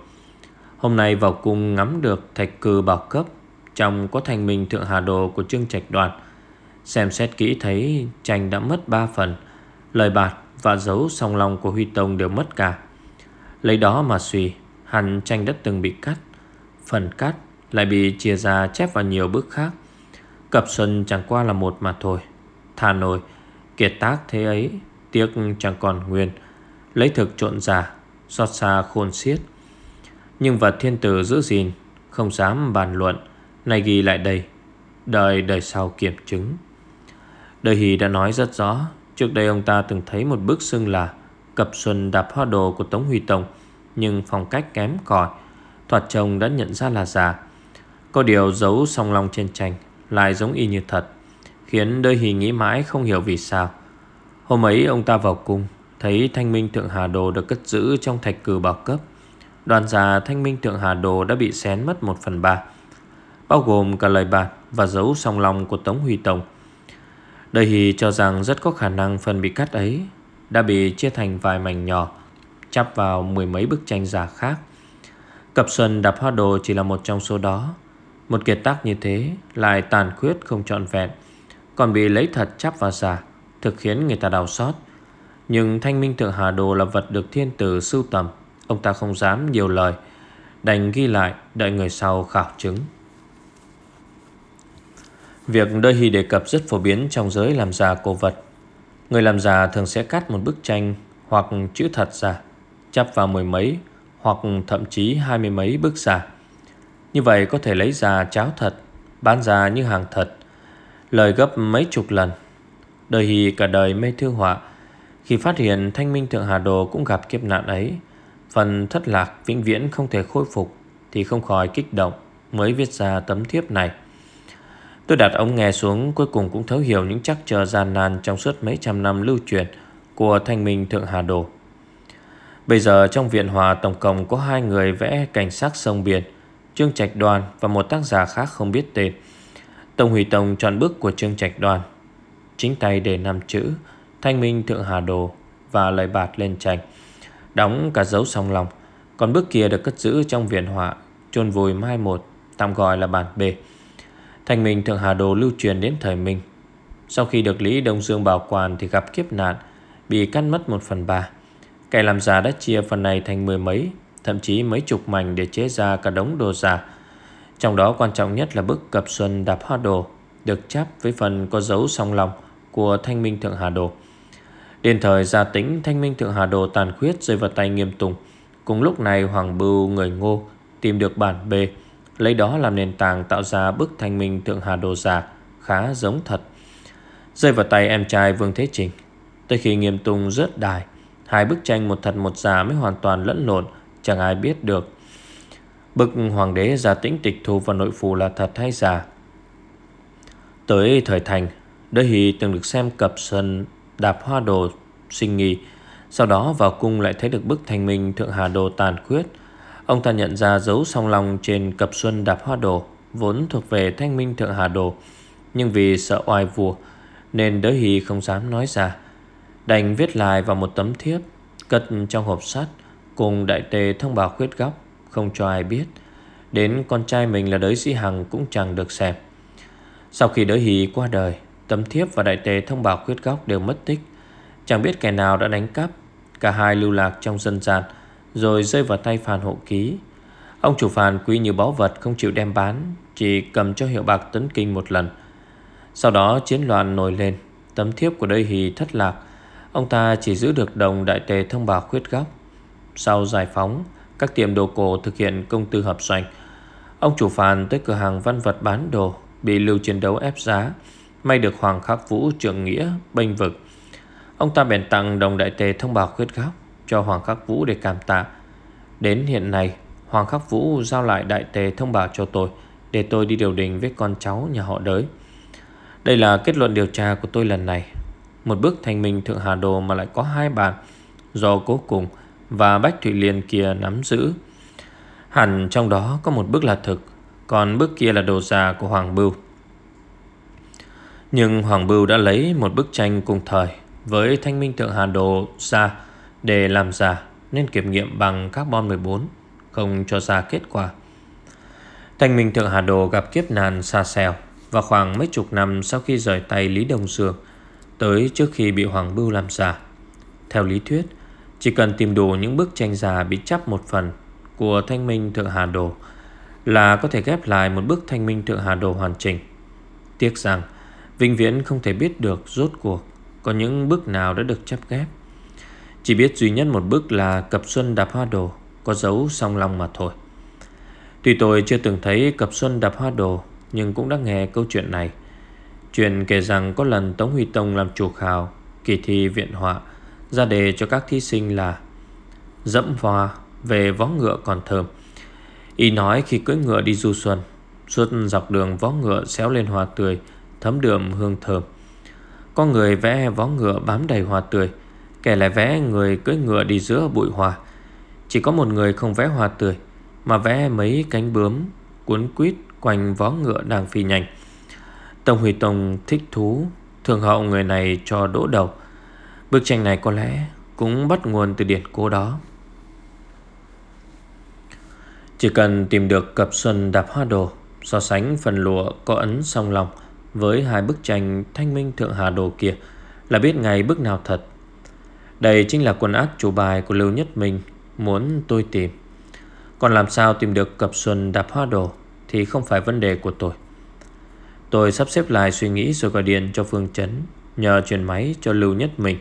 Hôm nay vào cung ngắm được thạch cư bảo cấp. Trong có thành mình thượng hà đồ của Trương Trạch đoạt. Xem xét kỹ thấy tranh đã mất 3 phần, Lời bạt và dấu song lòng của Huy Tông đều mất cả. Lấy đó mà suy, Hẳn tranh đất từng bị cắt. Phần cắt lại bị chia ra chép vào nhiều bước khác. Cập xuân chẳng qua là một mà thôi. Thà nổi, Kiệt tác thế ấy, Tiếc chẳng còn nguyên. Lấy thực trộn giả Xót xa khôn xiết. Nhưng vật thiên tử giữ gìn, Không dám bàn luận. Này ghi lại đây, Đời đời sau kiểm chứng. Đời Hỷ đã nói rất rõ, Trước đây ông ta từng thấy một bức xưng là Cập xuân đạp hoa đồ của Tống Huy Tông, Nhưng phong cách kém cỏi, Thoạt chồng đã nhận ra là giả Có điều giấu song long trên tranh Lại giống y như thật, Khiến đời Hỷ nghĩ mãi không hiểu vì sao. Hôm ấy ông ta vào cung, Thấy thanh minh thượng hà đồ được cất giữ Trong thạch cử bảo cấp. Đoàn già thanh minh thượng hà đồ đã bị xén mất một phần ba. Bao gồm cả lời bạt Và dấu song long của Tống Huy Tông Đời Hì cho rằng rất có khả năng phần bị cắt ấy đã bị chia thành vài mảnh nhỏ, chắp vào mười mấy bức tranh giả khác. Cập Xuân đạp hoa đồ chỉ là một trong số đó. Một kiệt tác như thế lại tàn khuyết không trọn vẹn, còn bị lấy thật chắp vào giả, thực khiến người ta đau xót. Nhưng thanh minh thượng hà đồ là vật được thiên tử sưu tầm, ông ta không dám nhiều lời, đành ghi lại đợi người sau khảo chứng. Việc đôi hy đề cập rất phổ biến trong giới làm giả cổ vật. Người làm giả thường sẽ cắt một bức tranh hoặc chữ thật giả, chắp vào mười mấy hoặc thậm chí hai mươi mấy bức giả. Như vậy có thể lấy ra cháo thật, bán ra như hàng thật, lời gấp mấy chục lần. Đời hì cả đời mê thư họa, khi phát hiện thanh minh thượng hà đồ cũng gặp kiếp nạn ấy, phần thất lạc vĩnh viễn không thể khôi phục thì không khỏi kích động mới viết ra tấm thiếp này. Tôi đặt ống nghe xuống cuối cùng cũng thấu hiểu những chắc chờ gian nan trong suốt mấy trăm năm lưu truyền của thanh minh Thượng Hà Đồ. Bây giờ trong viện hòa tổng cộng có hai người vẽ cảnh sắc sông biển, Trương Trạch Đoàn và một tác giả khác không biết tên. Tổng hủy tổng chọn bức của Trương Trạch Đoàn. Chính tay để năm chữ Thanh minh Thượng Hà Đồ và lời bạt lên tranh. Đóng cả dấu song lòng. Còn bức kia được cất giữ trong viện họa, chôn vùi mai một, tạm gọi là bản B. Thành Minh Thượng Hà Đồ lưu truyền đến thời Minh. Sau khi được Lý Đông Dương bảo quản Thì gặp kiếp nạn, Bị cắt mất một phần ba. Kẻ làm giả đã chia phần này thành mười mấy, Thậm chí mấy chục mảnh để chế ra cả đống đồ giả. Trong đó quan trọng nhất là bức cập xuân đạp hoa đồ, Được chắp với phần có dấu song lòng Của Thanh Minh Thượng Hà Đồ. Đến thời gia tính, Thanh Minh Thượng Hà Đồ tàn khuyết rơi vào tay nghiêm tùng. Cùng lúc này Hoàng Bưu người ngô Tìm được bản B. Lấy đó làm nền tảng tạo ra bức thanh minh Thượng Hà Đồ giả Khá giống thật. Rơi vào tay em trai Vương Thế Trình, Tới khi nghiêm tung rớt đài, Hai bức tranh một thật một giả mới hoàn toàn lẫn lộn, Chẳng ai biết được. Bức hoàng đế giả tĩnh tịch thu vào nội phủ là thật hay giả? Tới thời thành, Đới Hì từng được xem cập sân đạp hoa đồ sinh nghi, Sau đó vào cung lại thấy được bức thành minh Thượng Hà Đồ tàn khuyết. Ông ta nhận ra dấu song long trên cập xuân đạp hoa đồ Vốn thuộc về thanh minh Thượng Hà Đồ. Nhưng vì sợ oai vua, Nên đới Hì không dám nói ra. Đành viết lại vào một tấm thiếp, Cất trong hộp sắt, Cùng đại tề thông báo khuyết góc Không cho ai biết. Đến con trai mình là đới sĩ Hằng cũng chẳng được xem. Sau khi đới hỷ qua đời, Tấm thiếp và đại tề thông báo khuyết góc đều mất tích. Chẳng biết kẻ nào đã đánh cắp, Cả hai lưu lạc trong dân gian. Rồi rơi vào tay phàn hộ ký. Ông chủ phàn quý như báu vật, Không chịu đem bán, Chỉ cầm cho hiệu bạc tấn kinh một lần. Sau đó chiến loạn nổi lên, Tấm thiếp của đây hì thất lạc. Ông ta chỉ giữ được đồng đại tề thông báo khuyết góc Sau giải phóng, Các tiệm đồ cổ thực hiện công tư hợp doanh. Ông chủ phàn tới cửa hàng văn vật bán đồ, Bị lưu chiến đấu ép giá, May được Hoàng Khắc Vũ trưởng nghĩa, bênh vực. Ông ta bèn tặng đồng đại tề thông báo khuyết góc cho Hoàng Khắc Vũ để cảm tạ. Đến hiện nay, Hoàng Khắc Vũ giao lại đại tề thông báo cho tôi, Để tôi đi điều đình với con cháu nhà họ đới. Đây là kết luận điều tra của tôi lần này. Một bức thành minh Thượng Hà Đồ mà lại có hai bản, Do cố cùng và Bách Thụy Liên kia nắm giữ. Hẳn trong đó có một bức là thực, Còn bức kia là đồ giả của Hoàng Bưu. Nhưng Hoàng Bưu đã lấy một bức tranh cùng thời Với thanh minh Thượng Hà Đồ ra để làm giả Nên kiểm nghiệm bằng carbon 14 Không cho ra kết quả. Thanh minh Thượng Hà Đồ gặp kiếp nạn xa xèo Và khoảng mấy chục năm sau khi rời tay Lý Đông Dương Tới trước khi bị Hoàng Bưu làm giả Theo lý thuyết, Chỉ cần tìm đủ những bức tranh giả bị chắp một phần Của Thanh Minh Thượng Hà Đồ Là có thể ghép lại một bức Thanh Minh Thượng Hà Đồ hoàn chỉnh. Tiếc rằng, Vĩnh Viễn không thể biết được rốt cuộc Có những bức nào đã được chắp ghép. Chỉ biết duy nhất một bức là Cập Xuân Đạp Hoa Đồ, Có dấu song long mà thôi. Tuy tôi chưa từng thấy Cập Xuân Đạp Hoa Đồ, Nhưng cũng đã nghe câu chuyện này. Chuyện kể rằng có lần Tống Huy Tông làm chủ khảo, Kỳ thi viện họa, Ra đề cho các thí sinh là Dẫm hoa về vó ngựa còn thơm. Y nói khi cưỡi ngựa đi du xuân, Suốt dọc đường vó ngựa xéo lên hoa tươi, Thấm đượm hương thơm. Có người vẽ vó ngựa bám đầy hoa tươi Kẻ lại vẽ người cưỡi ngựa đi giữa bụi hoa Chỉ có một người không vẽ hoa tươi, Mà vẽ mấy cánh bướm Cuốn quýt quanh vó ngựa đang phi nhanh. Tông Huy Tông thích thú, Thường hậu người này cho đỗ đầu. Bức tranh này có lẽ Cũng bắt nguồn từ điển cố đó. Chỉ cần tìm được cặp xuân đạp hoa đồ, So sánh phần lụa có ấn song lòng Với hai bức tranh thanh minh thượng hà đồ kia Là biết ngay bức nào thật. Đây chính là quần át chủ bài của Lưu Nhất Minh, Muốn tôi tìm. Còn làm sao tìm được cập xuân đạp hoa đồ Thì không phải vấn đề của tôi. Tôi sắp xếp lại suy nghĩ rồi gọi điện cho Phương Trấn Nhờ chuyển máy cho Lưu Nhất Minh.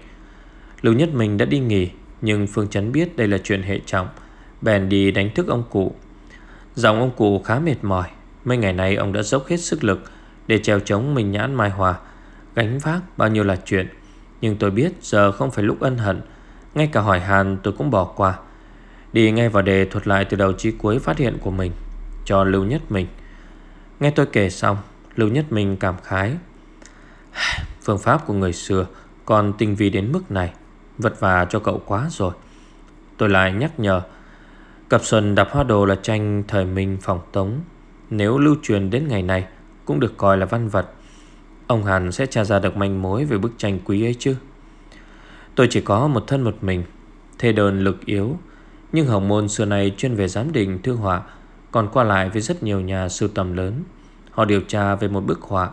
Lưu Nhất Minh đã đi nghỉ, Nhưng Phương Trấn biết đây là chuyện hệ trọng, Bèn đi đánh thức ông cụ. Giọng ông cụ khá mệt mỏi, Mấy ngày nay ông đã dốc hết sức lực Để treo chống mình nhãn Mai Hòa, Gánh vác bao nhiêu là chuyện. Nhưng tôi biết giờ không phải lúc ân hận. Ngay cả hỏi hàn tôi cũng bỏ qua. Đi ngay vào đề thuật lại từ đầu chí cuối phát hiện của mình, Cho Lưu Nhất mình Nghe tôi kể xong, Lưu Nhất mình cảm khái. Phương pháp của người xưa Còn tinh vi đến mức này Vật vả cho cậu quá rồi. Tôi lại nhắc nhở Cặp xuân đạp hoa đồ là tranh thời Minh phòng tống. Nếu lưu truyền đến ngày này Cũng được coi là văn vật Ông Hàn sẽ tra ra được manh mối Về bức tranh quý ấy chứ? Tôi chỉ có một thân một mình, Thê đơn lực yếu. Nhưng hồng môn xưa nay chuyên về giám định thư họa, Còn qua lại với rất nhiều nhà sưu tầm lớn. Họ điều tra về một bức họa,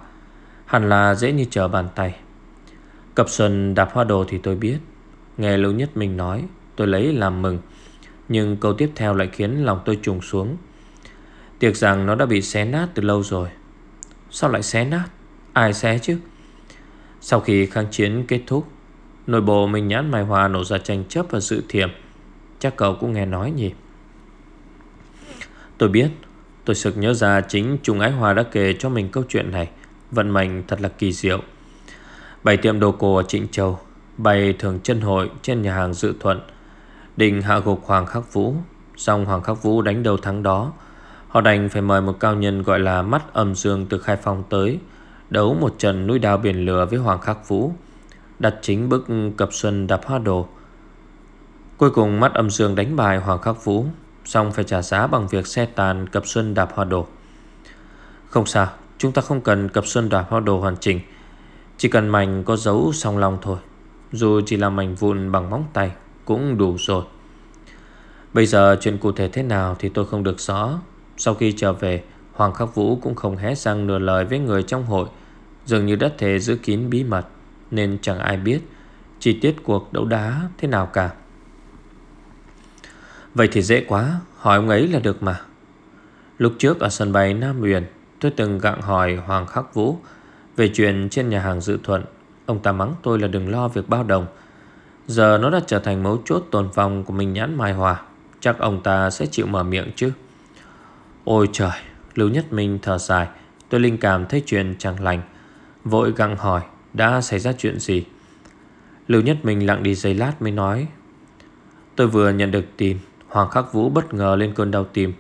Hẳn là dễ như trở bàn tay. Cập xuân đạp hoa đồ thì tôi biết. Nghe Lưu Nhất mình nói, Tôi lấy làm mừng. Nhưng câu tiếp theo lại khiến lòng tôi trùng xuống. Tiệc rằng nó đã bị xé nát từ lâu rồi. Sao lại xé nát? Ai sẽ chứ? Sau khi kháng chiến kết thúc, Nội bộ mình nhãn Mai Hoa nổ ra tranh chấp và sự thiểm Chắc cậu cũng nghe nói nhỉ? Tôi biết, Tôi sực nhớ ra chính Trung Ái Hoa đã kể cho mình câu chuyện này. Vận mệnh thật là kỳ diệu. Bảy tiệm đồ cổ ở Trịnh Châu, Bày thường chân hội trên nhà hàng Dự Thuận. Định hạ gục Hoàng Khắc Vũ Xong Hoàng Khắc Vũ đánh đầu thắng đó. Họ đành phải mời một cao nhân gọi là Mắt Âm Dương từ Khai Phong tới. Đấu một trận núi đao biển lửa với Hoàng Khắc Vũ, Đặt chính bức cập xuân đạp hoa đồ. Cuối cùng Mắt Âm Dương đánh bài Hoàng Khắc Vũ, Xong phải trả giá bằng việc xe tàn cập xuân đạp hoa đồ. Không sao, Chúng ta không cần cập xuân đạp hoa đồ hoàn chỉnh, Chỉ cần mảnh có dấu song long thôi. Dù chỉ là mảnh vụn bằng móng tay Cũng đủ rồi. Bây giờ chuyện cụ thể thế nào Thì tôi không được rõ. Sau khi trở về Hoàng Khắc Vũ cũng không hé răng nửa lời với người trong hội. Dường như đất thể giữ kín bí mật, Nên chẳng ai biết Chi tiết cuộc đấu đá thế nào cả. Vậy thì dễ quá, Hỏi ông ấy là được mà. Lúc trước ở sân bay Nam Uyển, Tôi từng gặng hỏi Hoàng Khắc Vũ Về chuyện trên nhà hàng dự thuận. Ông ta mắng tôi là đừng lo việc bao đồng. Giờ nó đã trở thành mấu chốt tồn vong của mình nhãn Mai Hòa. Chắc ông ta sẽ chịu mở miệng chứ. Ôi trời! Lưu Nhất Minh thở dài. Tôi linh cảm thấy chuyện chẳng lành. Vội gặng hỏi, Đã xảy ra chuyện gì? Lưu Nhất Minh lặng đi giây lát mới nói, Tôi vừa nhận được tin Hoàng Khắc Vũ bất ngờ lên cơn đau tim,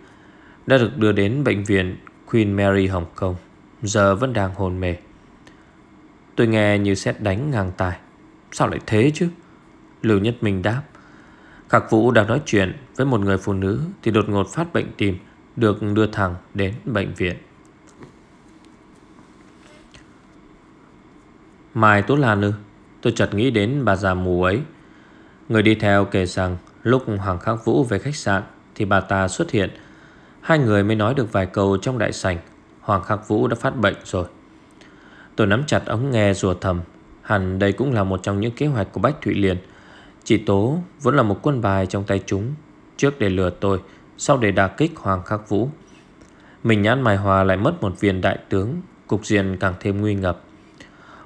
Đã được đưa đến bệnh viện Queen Mary Hồng Kông. Giờ vẫn đang hồn mê. Tôi nghe như xét đánh ngang tài Sao lại thế chứ? Lưu Nhất Minh đáp, Khắc Vũ đang nói chuyện với một người phụ nữ Thì đột ngột phát bệnh tim. Được đưa thẳng đến bệnh viện. Mai Tú Lan ư, Tôi chợt nghĩ đến bà già mù ấy. Người đi theo kể rằng Lúc Hoàng Khắc Vũ về khách sạn Thì bà ta xuất hiện. Hai người mới nói được vài câu trong đại sảnh, Hoàng Khắc Vũ đã phát bệnh rồi. Tôi nắm chặt ống nghe rùa thầm, Hẳn đây cũng là một trong những kế hoạch của Bách Thụy Liên. Chị Tố vẫn là một quân bài trong tay chúng, Trước để lừa tôi sau để đả kích Hoàng Khắc Vũ, Mình nhãn Mai Hòa lại mất một viên đại tướng, Cục diện càng thêm nguy ngập.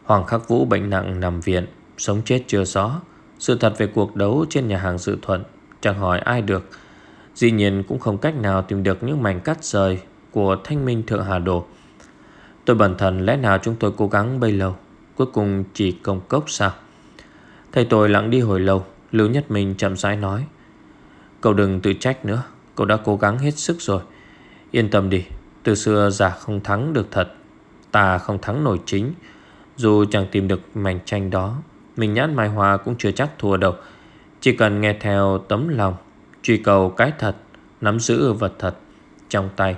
Hoàng Khắc Vũ bệnh nặng nằm viện, Sống chết chưa rõ. Sự thật về cuộc đấu trên nhà hàng dự thuận, Chẳng hỏi ai được. Dĩ nhiên cũng không cách nào tìm được những mảnh cắt rời Của thanh minh thượng Hà Đồ. Tôi bẩn thần lẽ nào chúng tôi cố gắng bấy lâu, Cuối cùng chỉ công cốc sao? Thầy tôi lặng đi hồi lâu, Lưu Nhất Minh chậm rãi nói, Cậu đừng tự trách nữa. Cậu đã cố gắng hết sức rồi. Yên tâm đi, Từ xưa giả không thắng được thật, Ta không thắng nổi chính. Dù chẳng tìm được mảnh tranh đó, Mình nhát Mai Hoa cũng chưa chắc thua đâu. Chỉ cần nghe theo tấm lòng, Truy cầu cái thật, Nắm giữ vật thật Trong tay,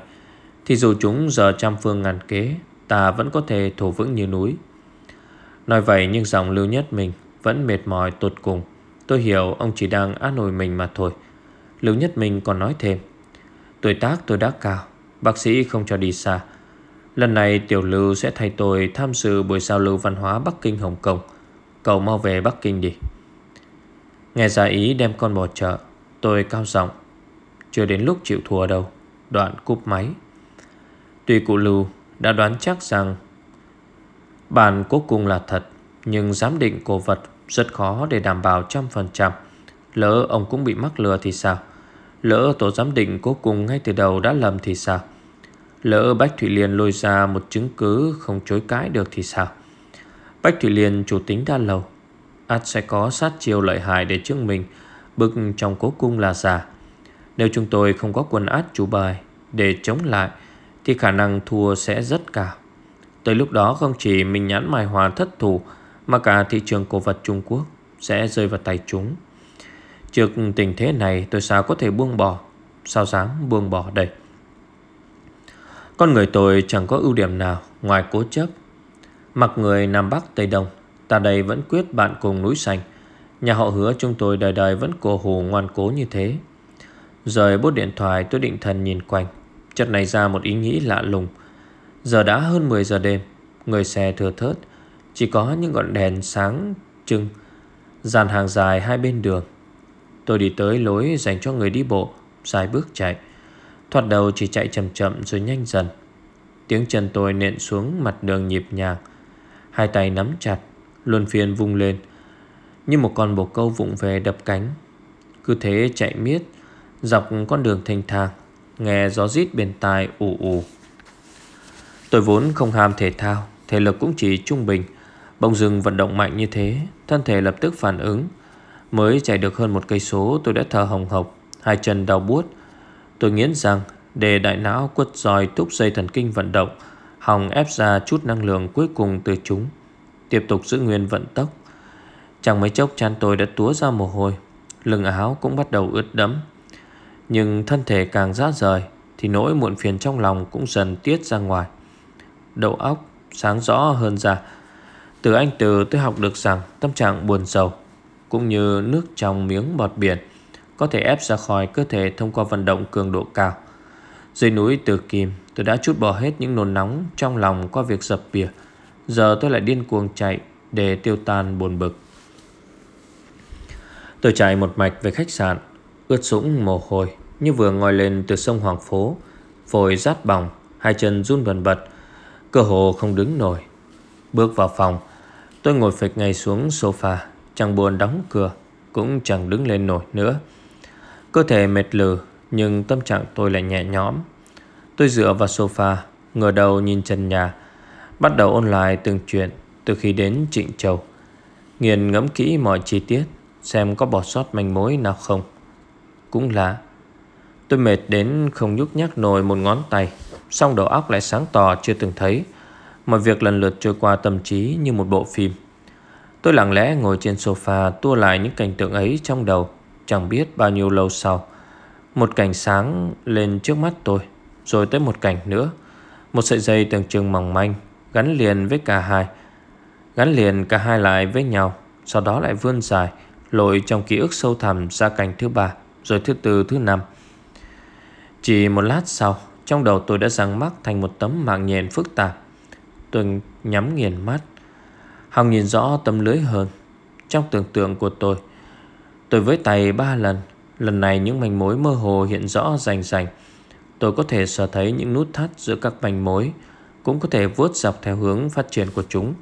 Thì dù chúng giờ trăm phương ngàn kế, Ta vẫn có thể thủ vững như núi. Nói vậy nhưng dòng lưu nhất mình Vẫn mệt mỏi tột cùng. Tôi hiểu ông chỉ đang át nổi mình mà thôi. Lưu nhất mình còn nói thêm. Tuổi tác tôi đã cao, Bác sĩ không cho đi xa. Lần này Tiểu Lưu sẽ thay tôi tham dự buổi giao lưu văn hóa Bắc Kinh Hồng Kông. Cậu mau về Bắc Kinh đi. Nghe ra ý đem con bò chợ, Tôi cao giọng. Chưa đến lúc chịu thua đâu, Đoạn cúp máy. Tuy cụ Lưu đã đoán chắc rằng Bản cố cung là thật, Nhưng giám định cổ vật rất khó để đảm bảo trăm phần trăm. Lỡ ông cũng bị mắc lừa thì sao? Lỡ tổ giám định cố cung ngay từ đầu đã lầm thì sao? Lỡ Bách Thủy Liên lôi ra một chứng cứ không chối cãi được thì sao? Bách Thủy Liên chủ tính đã lâu. Át sẽ có sát chiêu lợi hại để chứng minh. Bực trong cố cung là giả. Nếu chúng tôi không có quân át chủ bài Để chống lại, Thì khả năng thua sẽ rất cao. Tới lúc đó không chỉ mình nhãn mài hòa thất thủ, Mà cả thị trường cổ vật Trung Quốc Sẽ rơi vào tay chúng. Trước tình thế này, tôi sao có thể buông bỏ? Sao dám buông bỏ đây? Con người tôi chẳng có ưu điểm nào Ngoài cố chấp. Mặc người Nam Bắc, Tây Đông, Ta đây vẫn quyết bạn cùng núi xanh. Nhà họ hứa chúng tôi đời đời vẫn cổ hù ngoan cố như thế. Rời bút điện thoại, tôi định thần nhìn quanh. Chợt này ra một ý nghĩ lạ lùng. Giờ đã hơn 10 giờ đêm, Người xe thừa thớt. Chỉ có những ngọn đèn sáng trưng, Dàn hàng dài hai bên đường. Tôi đi tới lối dành cho người đi bộ, Dài bước chạy. Thoạt đầu chỉ chạy chậm chậm rồi nhanh dần. Tiếng chân tôi nện xuống mặt đường nhịp nhàng. Hai tay nắm chặt, Luân phiên vung lên, Như một con bồ câu vụng về đập cánh. Cứ thế chạy miết, Dọc con đường thanh thang, Nghe gió rít bên tai ù ù. Tôi vốn không ham thể thao, Thể lực cũng chỉ trung bình. Bông rừng vận động mạnh như thế, Thân thể lập tức phản ứng. Mới chạy được hơn một cây số, tôi đã thở hồng hộc, Hai chân đau buốt. Tôi nghiến rằng để đại não quất roi thúc dây thần kinh vận động, Hòng ép ra chút năng lượng cuối cùng từ chúng. Tiếp tục giữ nguyên vận tốc. Chẳng mấy chốc, chán tôi đã túa ra mồ hôi, Lưng áo cũng bắt đầu ướt đẫm. Nhưng thân thể càng rã rời, Thì nỗi muộn phiền trong lòng cũng dần tiết ra ngoài. Đầu óc sáng rõ hơn ra. Từ anh từ tôi học được rằng Tâm trạng buồn sầu cũng như nước trong miếng bọt biển, Có thể ép ra khỏi cơ thể thông qua vận động cường độ cao. Dưới núi Từ Kim, Tôi đã chút bỏ hết những nồn nóng Trong lòng qua việc dập bìa. Giờ tôi lại điên cuồng chạy Để tiêu tan buồn bực. Tôi chạy một mạch về khách sạn, Ướt sũng mồ hôi, Như vừa ngồi lên từ sông Hoàng Phố Phổi rát bỏng, Hai chân run bần bật, Cơ hồ không đứng nổi. Bước vào phòng, Tôi ngồi phịch ngay xuống sofa. Chẳng buồn đóng cửa, Cũng chẳng đứng lên nổi nữa. Cơ thể mệt lử, Nhưng tâm trạng tôi lại nhẹ nhõm. Tôi dựa vào sofa, Ngửa đầu nhìn trần nhà, Bắt đầu ôn lại từng chuyện Từ khi đến Trịnh Châu. Nghiền ngẫm kỹ mọi chi tiết, Xem có bỏ sót manh mối nào không. Cũng lạ, Tôi mệt đến không nhúc nhắc nổi một ngón tay Xong đầu óc lại sáng tỏ chưa từng thấy. Mọi việc lần lượt trôi qua tâm trí như một bộ phim. Tôi lặng lẽ ngồi trên sofa, tua lại những cảnh tượng ấy trong đầu, Chẳng biết bao nhiêu lâu sau. Một cảnh sáng lên trước mắt tôi, Rồi tới một cảnh nữa. Một sợi dây tưởng chừng mỏng manh, Gắn liền với cả hai. Gắn liền cả hai lại với nhau, Sau đó lại vươn dài, Lội trong ký ức sâu thẳm ra cảnh thứ ba, Rồi thứ tư, thứ năm. Chỉ một lát sau, Trong đầu tôi đã răng mắc thành một tấm mạng nhện phức tạp. Tôi nhắm nghiền mắt Hòng nhìn rõ tấm lưới hơn. Trong tưởng tượng của tôi Tôi với tay ba lần. Lần này những manh mối mơ hồ hiện rõ rành rành. Tôi có thể sở thấy những nút thắt giữa các manh mối Cũng có thể vuốt dọc theo hướng phát triển của chúng.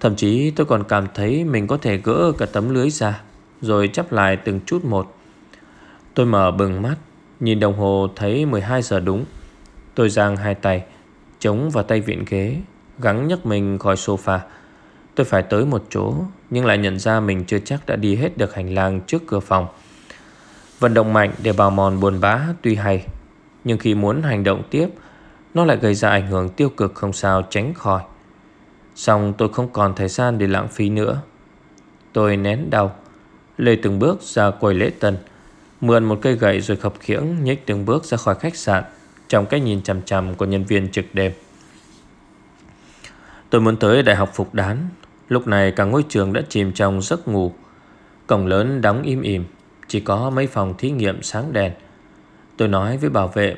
Thậm chí tôi còn cảm thấy mình có thể gỡ cả tấm lưới ra, Rồi chắp lại từng chút một. Tôi mở bừng mắt, Nhìn đồng hồ thấy 12 giờ đúng. Tôi giang hai tay, Chống vào tay viện ghế, Gắng nhấc mình khỏi sofa. Tôi phải tới một chỗ, Nhưng lại nhận ra mình chưa chắc đã đi hết được hành lang trước cửa phòng. Vận động mạnh để bào mòn buồn bã tuy hay, Nhưng khi muốn hành động tiếp, Nó lại gây ra ảnh hưởng tiêu cực không sao tránh khỏi. Xong tôi không còn thời gian để lãng phí nữa. Tôi nén đau, Lê từng bước ra quầy lễ tân, Mượn một cây gậy rồi khập khiễng Nhích từng bước ra khỏi khách sạn Trong cái nhìn chằm chằm của nhân viên trực đêm. Tôi muốn tới đại học phục đán Lúc này cả ngôi trường đã chìm trong giấc ngủ. Cổng lớn đóng im ỉm, Chỉ có mấy phòng thí nghiệm sáng đèn. Tôi nói với bảo vệ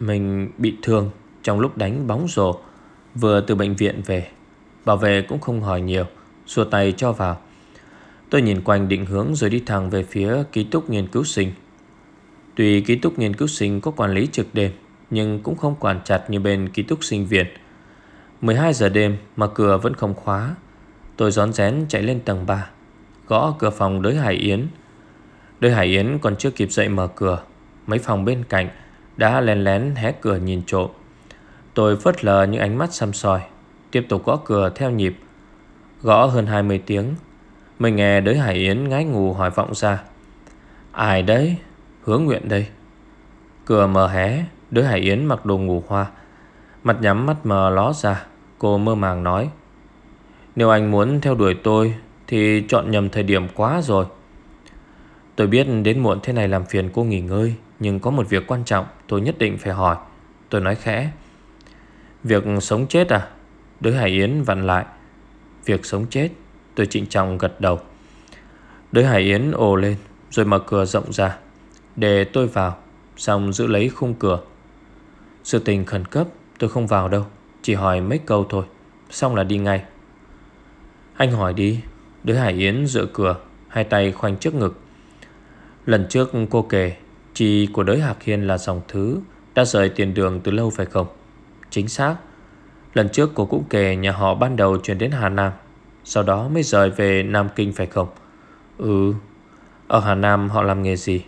Mình bị thương Trong lúc đánh bóng rổ. Vừa từ bệnh viện về, Bảo vệ cũng không hỏi nhiều, Xua tay cho vào. Tôi nhìn quanh định hướng rồi đi thẳng về phía ký túc nghiên cứu sinh. Tuy ký túc nghiên cứu sinh có quản lý trực đêm, Nhưng cũng không quản chặt như bên ký túc sinh viện. 12 giờ đêm mà cửa vẫn không khóa, Tôi rón rén chạy lên tầng 3 Gõ cửa phòng đới Hải Yến. Đới Hải Yến còn chưa kịp dậy mở cửa, Mấy phòng bên cạnh Đã lén lén hé cửa nhìn trộm. Tôi phớt lờ những ánh mắt xăm soi, Tiếp tục gõ cửa theo nhịp. Gõ hơn 20 tiếng Mình nghe đới Hải Yến ngái ngủ hỏi vọng ra, Ai đấy? Hướng nguyện đây? Cửa mở hé, Đới Hải Yến mặc đồ ngủ hoa, Mặt nhắm mắt mờ ló ra. Cô mơ màng nói, Nếu anh muốn theo đuổi tôi Thì chọn nhầm thời điểm quá rồi. Tôi biết đến muộn thế này làm phiền cô nghỉ ngơi, Nhưng có một việc quan trọng tôi nhất định phải hỏi. Tôi nói khẽ, Việc sống chết à? Đới Hải Yến vặn lại. Việc sống chết? Tôi trịnh trọng gật đầu. Đới Hải Yến ồ lên, Rồi mở cửa rộng ra. Để tôi vào. Xong giữ lấy khung cửa. Sự tình khẩn cấp, Tôi không vào đâu. Chỉ hỏi mấy câu thôi, Xong là đi ngay. Anh hỏi đi, Đứa Hải Yến dựa cửa, Hai tay khoanh trước ngực. Lần trước cô kể, Chị của đới Hạc Hiên là dòng thứ, Đã rời tiền đường từ lâu phải không? Chính xác. Lần trước cô cũng kể nhà họ ban đầu chuyển đến Hà Nam, Sau đó mới rời về Nam Kinh phải không? Ừ. Ở Hà Nam họ làm nghề gì?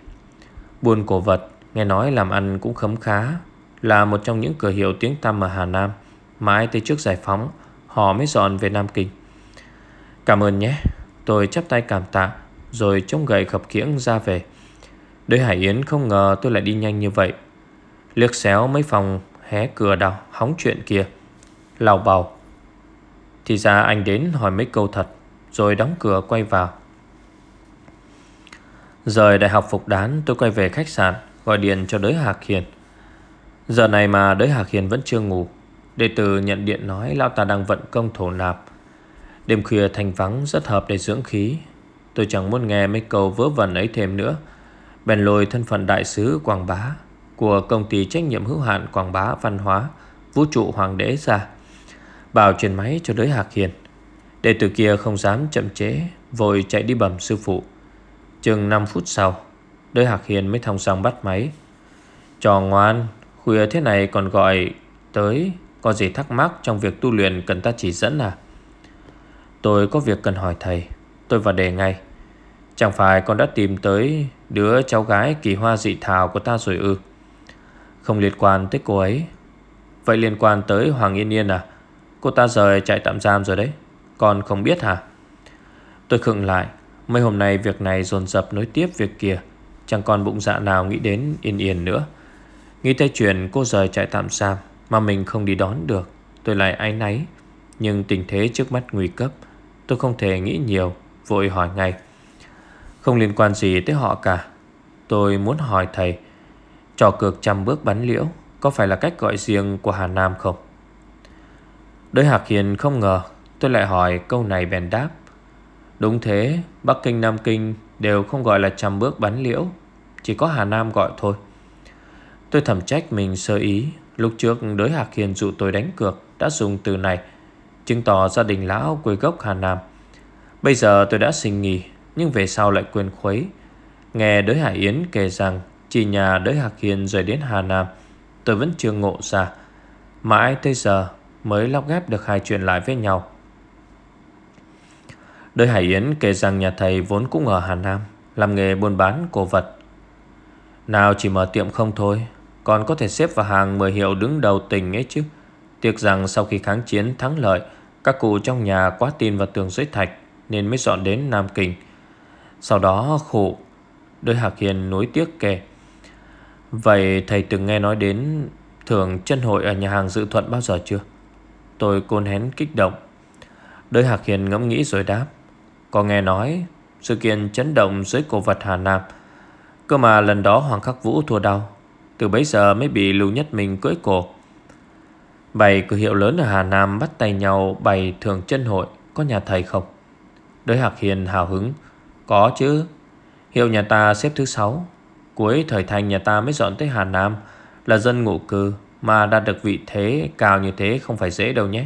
Buôn cổ vật, Nghe nói làm ăn cũng khấm khá, Là một trong những cửa hiệu tiếng tăm ở Hà Nam. Mãi tới trước giải phóng, Họ mới dọn về Nam Kinh. Cảm ơn nhé. Tôi chắp tay cảm tạ, Rồi trông gậy khập khiễng ra về. Đới Hải Yến không ngờ tôi lại đi nhanh như vậy. Liếc xéo mấy phòng Hé cửa đào hóng chuyện kia. Lào bào. Thì ra anh đến hỏi mấy câu thật, Rồi đóng cửa quay vào. Rời đại học phục đán, tôi quay về khách sạn, Gọi điện cho đới Hạc Hiền. Giờ này mà đới Hạc Hiền vẫn chưa ngủ Đệ tử nhận điện nói, Lão ta đang vận công thổ nạp. Đêm khuya thành vắng, rất hợp để dưỡng khí. Tôi chẳng muốn nghe mấy câu vớ vẩn ấy thêm nữa. Bèn lôi thân phận đại sứ Quảng Bá Của công ty trách nhiệm hữu hạn Quảng Bá Văn hóa, Vũ trụ Hoàng đế ra Bảo truyền máy cho đới Hạc Hiền. Đệ tử kia không dám chậm chế, Vội chạy đi bẩm sư phụ. Chừng 5 phút sau, Đới Hạc Hiền mới thông xong bắt máy. Trò ngoan, Khuya thế này còn gọi tới có gì thắc mắc trong việc tu luyện Cần ta chỉ dẫn à? Tôi có việc cần hỏi thầy. Tôi vào đề ngay. Chẳng phải con đã tìm tới Đứa cháu gái kỳ hoa dị thảo của ta rồi ư? Không liên quan tới cô ấy. Vậy liên quan tới Hoàng Yên Yên à? Cô ta rời chạy tạm giam rồi đấy. Con không biết hả? Tôi khựng lại. Mấy hôm nay việc này dồn dập nối tiếp việc kia. Chẳng còn bụng dạ nào nghĩ đến Yên Yên nữa. Nghĩ tới chuyện cô rời chạy tạm giam. Mà mình không đi đón được. Tôi lại áy náy, Nhưng tình thế trước mắt nguy cấp, Tôi không thể nghĩ nhiều, Vội hỏi ngay. Không liên quan gì tới họ cả. Tôi muốn hỏi thầy, Trò cược trăm bước bắn liễu Có phải là cách gọi riêng của Hà Nam không? Đới Hạc Hiền không ngờ, Tôi lại hỏi câu này bèn đáp. Đúng thế, Bắc Kinh, Nam Kinh đều không gọi là trăm bước bắn liễu, Chỉ có Hà Nam gọi thôi. Tôi thầm trách mình sơ ý Lúc trước, đới Hạc Hiền dụ tôi đánh cược, Đã dùng từ này, Chứng tỏ gia đình lão quê gốc Hà Nam. Bây giờ tôi đã xin nghỉ, Nhưng về sau lại quên khuấy. Nghe đới Hải Yến kể rằng Chỉ nhà đới Hạc Hiền rời đến Hà Nam, Tôi vẫn chưa ngộ ra. Mãi tới giờ mới lóc ghép được hai chuyện lại với nhau. Đới Hải Yến kể rằng nhà thầy vốn cũng ở Hà Nam, Làm nghề buôn bán cổ vật. Nào chỉ mở tiệm không thôi còn có thể xếp vào hàng 10 hiệu đứng đầu tỉnh ấy chứ. Tiếc rằng sau khi kháng chiến thắng lợi, Các cụ trong nhà quá tin vào tường dưới thạch Nên mới dọn đến Nam Kinh. Sau đó khổ Đôi Hạc Hiền nối tiếc kể, Vậy thầy từng nghe nói đến Thường chân hội ở nhà hàng dự thuận bao giờ chưa? Tôi côn hén kích động. Đôi Hạc Hiền ngẫm nghĩ rồi đáp, Có nghe nói, Sự kiện chấn động dưới cổ vật Hà Nam. Cơ mà lần đó Hoàng Khắc Vũ thua đau từ bấy giờ mới bị Lưu Nhất Minh cưỡi cổ. Bảy cửa hiệu lớn ở Hà Nam bắt tay nhau bày thường chân hội, Có nhà thầy không? Đới Hạc Hiền hào hứng. Có chứ. Hiệu nhà ta xếp thứ sáu. Cuối thời thành nhà ta mới dọn tới Hà Nam, Là dân ngụ cư, Mà đạt được vị thế cao như thế không phải dễ đâu nhé.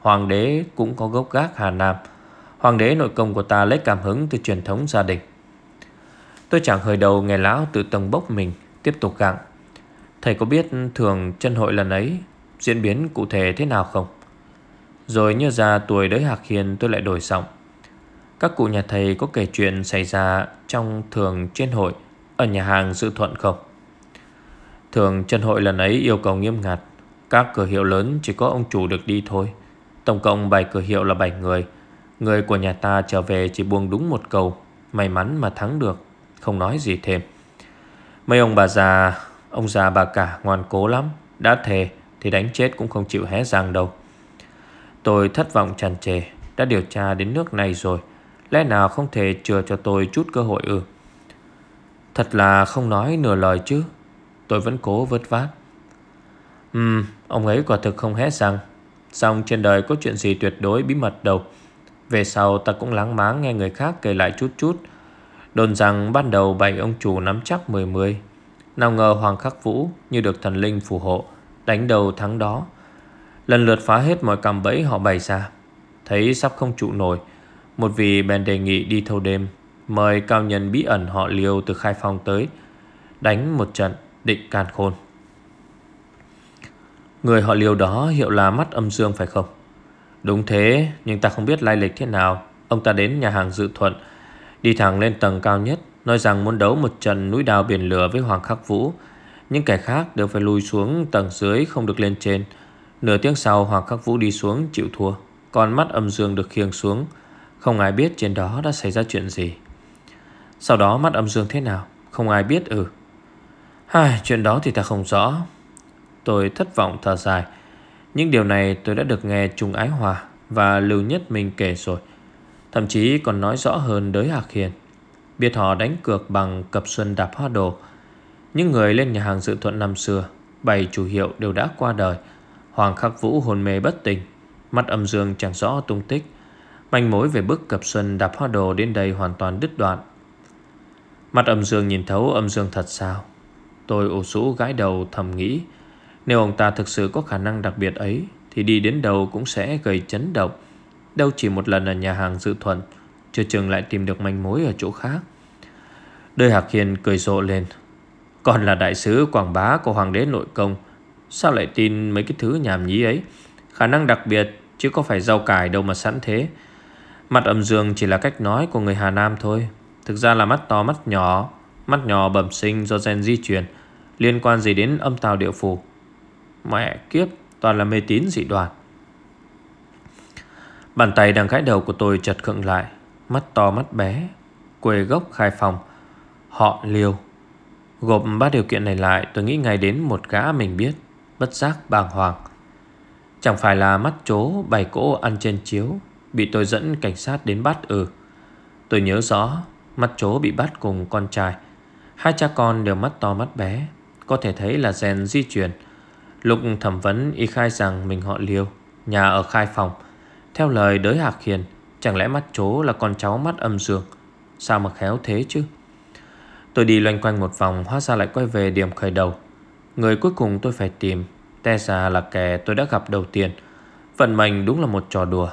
Hoàng đế cũng có gốc gác Hà Nam. Hoàng đế nội công của ta lấy cảm hứng từ truyền thống gia đình. Tôi chẳng hơi đầu nghe lão tự tầng bốc mình, Tiếp tục gặng. Thầy có biết thường chân hội lần ấy Diễn biến cụ thể thế nào không? Rồi nhớ ra tuổi đới Hạc Hiền tôi lại đổi giọng. Các cụ nhà thầy có kể chuyện xảy ra Trong thường trên hội Ở nhà hàng dự thuận không? Thường chân hội lần ấy yêu cầu nghiêm ngặt. Các cửa hiệu lớn chỉ có ông chủ được đi thôi. Tổng cộng 7 cửa hiệu là 7 người. Người của nhà ta trở về chỉ buông đúng một câu May mắn mà thắng được, Không nói gì thêm. Mấy ông bà già Ông già bà cả ngoan cố lắm, Đã thề thì đánh chết cũng không chịu hé răng đâu. Tôi thất vọng tràn trề, Đã điều tra đến nước này rồi, Lẽ nào không thể chừa cho tôi chút cơ hội ư? Thật là không nói nửa lời chứ, Tôi vẫn cố vớt vát. Ừm, Ông ấy quả thực không hé răng. Xong trên đời có chuyện gì tuyệt đối bí mật đâu. Về sau ta cũng láng máng nghe người khác kể lại chút chút. Đồn rằng ban đầu bảy ông chủ nắm chắc mười mười nào ngờ Hoàng Khắc Vũ như được thần linh phù hộ, Đánh đầu thắng đó. Lần lượt phá hết mọi cạm bẫy họ bày ra. Thấy sắp không trụ nổi, Một vị bèn đề nghị đi thâu đêm, Mời cao nhân bí ẩn họ liêu từ khai phong tới, Đánh một trận định can khôn. Người họ liêu đó hiệu là mắt âm dương phải không? Đúng thế, Nhưng ta không biết lai lịch thế nào. Ông ta đến nhà hàng dự thuận, Đi thẳng lên tầng cao nhất Nói rằng muốn đấu một trận núi đào biển lửa với Hoàng Khắc Vũ Những kẻ khác đều phải lùi xuống tầng dưới không được lên trên. Nửa tiếng sau Hoàng Khắc Vũ đi xuống chịu thua. Còn mắt âm dương được khiêng xuống Không ai biết trên đó đã xảy ra chuyện gì. Sau đó mắt âm dương thế nào? Không ai biết ừ. Hai, chuyện đó thì ta không rõ. Tôi thất vọng thở dài. Những điều này tôi đã được nghe Trung Ái Hòa Và Lưu Nhất Minh kể rồi. Thậm chí còn nói rõ hơn đới Hạc Hiền. Biết họ đánh cược bằng cặp xuân đạp hoa đồ. Những người lên nhà hàng dự thuận năm xưa Bảy chủ hiệu đều đã qua đời. Hoàng Khắc Vũ hồn mê bất tỉnh, Mắt âm dương chẳng rõ tung tích. Manh mối về bức cặp xuân đạp hoa đồ Đến đây hoàn toàn đứt đoạn. Mắt âm dương nhìn thấu âm dương thật sao? Tôi ủ rũ gãi đầu thầm nghĩ, Nếu ông ta thực sự có khả năng đặc biệt ấy, Thì đi đến đâu cũng sẽ gây chấn động. Đâu chỉ một lần ở nhà hàng dự thuận chưa chừng lại tìm được manh mối ở chỗ khác. Đời Hạc Hiền cười rộ lên. Còn là đại sứ quảng bá của hoàng đế nội công, Sao lại tin mấy cái thứ nhảm nhí ấy? Khả năng đặc biệt Chứ có phải rau cải đâu mà sẵn thế. Mặt âm dương chỉ là cách nói của người Hà Nam thôi. Thực ra là mắt to, mắt nhỏ Mắt nhỏ bẩm sinh do gen di truyền, Liên quan gì đến âm tào địa phủ. Mẹ kiếp, Toàn là mê tín dị đoan. Bàn tay đang gãi đầu của tôi chật khựng lại. Mắt to mắt bé, Quê gốc khai phòng Họ liêu. Gộp ba điều kiện này lại, tôi nghĩ ngay đến một gã mình biết, Bất giác bàng hoàng. Chẳng phải là mắt chố, bày cỗ ăn trên chiếu, Bị tôi dẫn cảnh sát đến bắt ừ Tôi nhớ rõ, Mắt chố bị bắt cùng con trai. Hai cha con đều mắt to mắt bé, Có thể thấy là gen di truyền. Lục thẩm vấn y khai rằng mình họ liêu, Nhà ở khai phòng Theo lời đới hạc hiền Chẳng lẽ mắt chố là con cháu mắt âm dương? Sao mà khéo thế chứ? Tôi đi loanh quanh một vòng, Hóa ra lại quay về điểm khởi đầu. Người cuối cùng tôi phải tìm, Te ra là kẻ tôi đã gặp đầu tiên. Vận mệnh đúng là một trò đùa.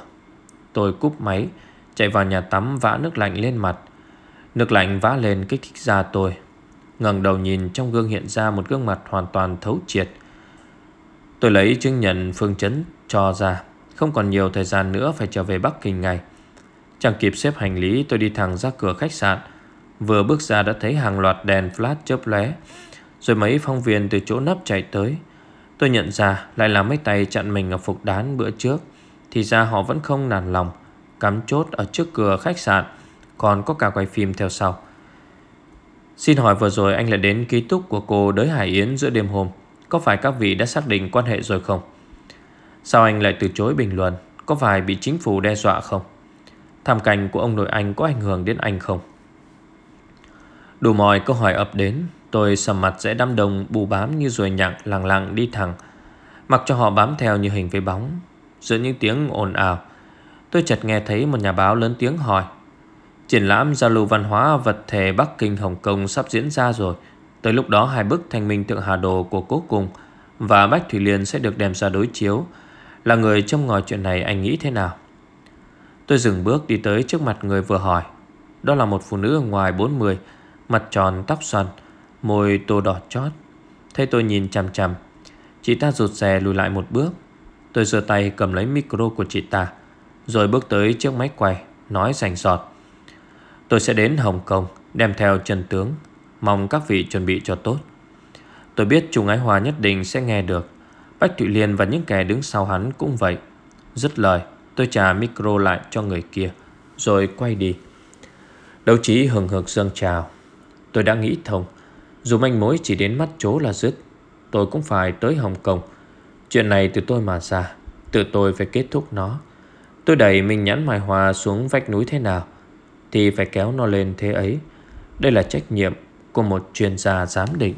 Tôi cúp máy, Chạy vào nhà tắm vã nước lạnh lên mặt. Nước lạnh vã lên kích thích da tôi. Ngẩng đầu nhìn trong gương hiện ra Một gương mặt hoàn toàn thấu triệt. Tôi lấy chứng nhận phương chấn cho ra. Không còn nhiều thời gian nữa Phải trở về Bắc Kinh ngay. Chẳng kịp xếp hành lý, tôi đi thẳng ra cửa khách sạn. Vừa bước ra đã thấy hàng loạt đèn flash chớp lóe, Rồi mấy phong viên từ chỗ nấp chạy tới. Tôi nhận ra lại là mấy tay chặn mình ở phục đán bữa trước. Thì ra họ vẫn không nản lòng, Cắm chốt ở trước cửa khách sạn, Còn có cả quay phim theo sau. Xin hỏi vừa rồi anh lại đến ký túc của cô Đới Hải Yến giữa đêm hôm, Có phải các vị đã xác định quan hệ rồi không? Sao anh lại từ chối bình luận? Có phải bị chính phủ đe dọa không? Tham cảnh của ông nội anh có ảnh hưởng đến anh không? Đủ mọi câu hỏi ập đến, Tôi sầm mặt dễ đám đồng bù bám như ruồi nhặng lặng lặng đi thẳng. Mặc cho họ bám theo như hình với bóng. Giữa những tiếng ồn ào, Tôi chợt nghe thấy một nhà báo lớn tiếng hỏi. Triển lãm giao lưu văn hóa vật thể Bắc Kinh Hồng Kông sắp diễn ra rồi. Tới lúc đó hai bức thanh minh tượng Hà Đồ của cố cùng Và Bách Thủy Liên sẽ được đem ra đối chiếu. Là người trông ngòi chuyện này anh nghĩ thế nào? Tôi dừng bước đi tới trước mặt người vừa hỏi. Đó là một phụ nữ ngoài 40 Mặt tròn, tóc xoăn, Môi tô đỏ chót. Thấy tôi nhìn chằm chằm. Chị ta rụt rè lùi lại một bước. Tôi giơ tay cầm lấy micro của chị ta, Rồi bước tới trước máy quay, Nói rành giọt Tôi sẽ đến Hồng Kông, Đem theo chân tướng. Mong các vị chuẩn bị cho tốt. Tôi biết Trung Ái Hòa nhất định sẽ nghe được. Bách Thụy Liên và những kẻ đứng sau hắn cũng vậy. Dứt lời Tôi trả micro lại cho người kia, Rồi quay đi. Đấu trí hừng hực dâng trào. Tôi đã nghĩ thông, Dù manh mối chỉ đến mắt chố là dứt, Tôi cũng phải tới Hồng Kông. Chuyện này từ tôi mà ra, Tự tôi phải kết thúc nó. Tôi đẩy mình nhãn mài hòa xuống vách núi thế nào, Thì phải kéo nó lên thế ấy. Đây là trách nhiệm của một chuyên gia giám định.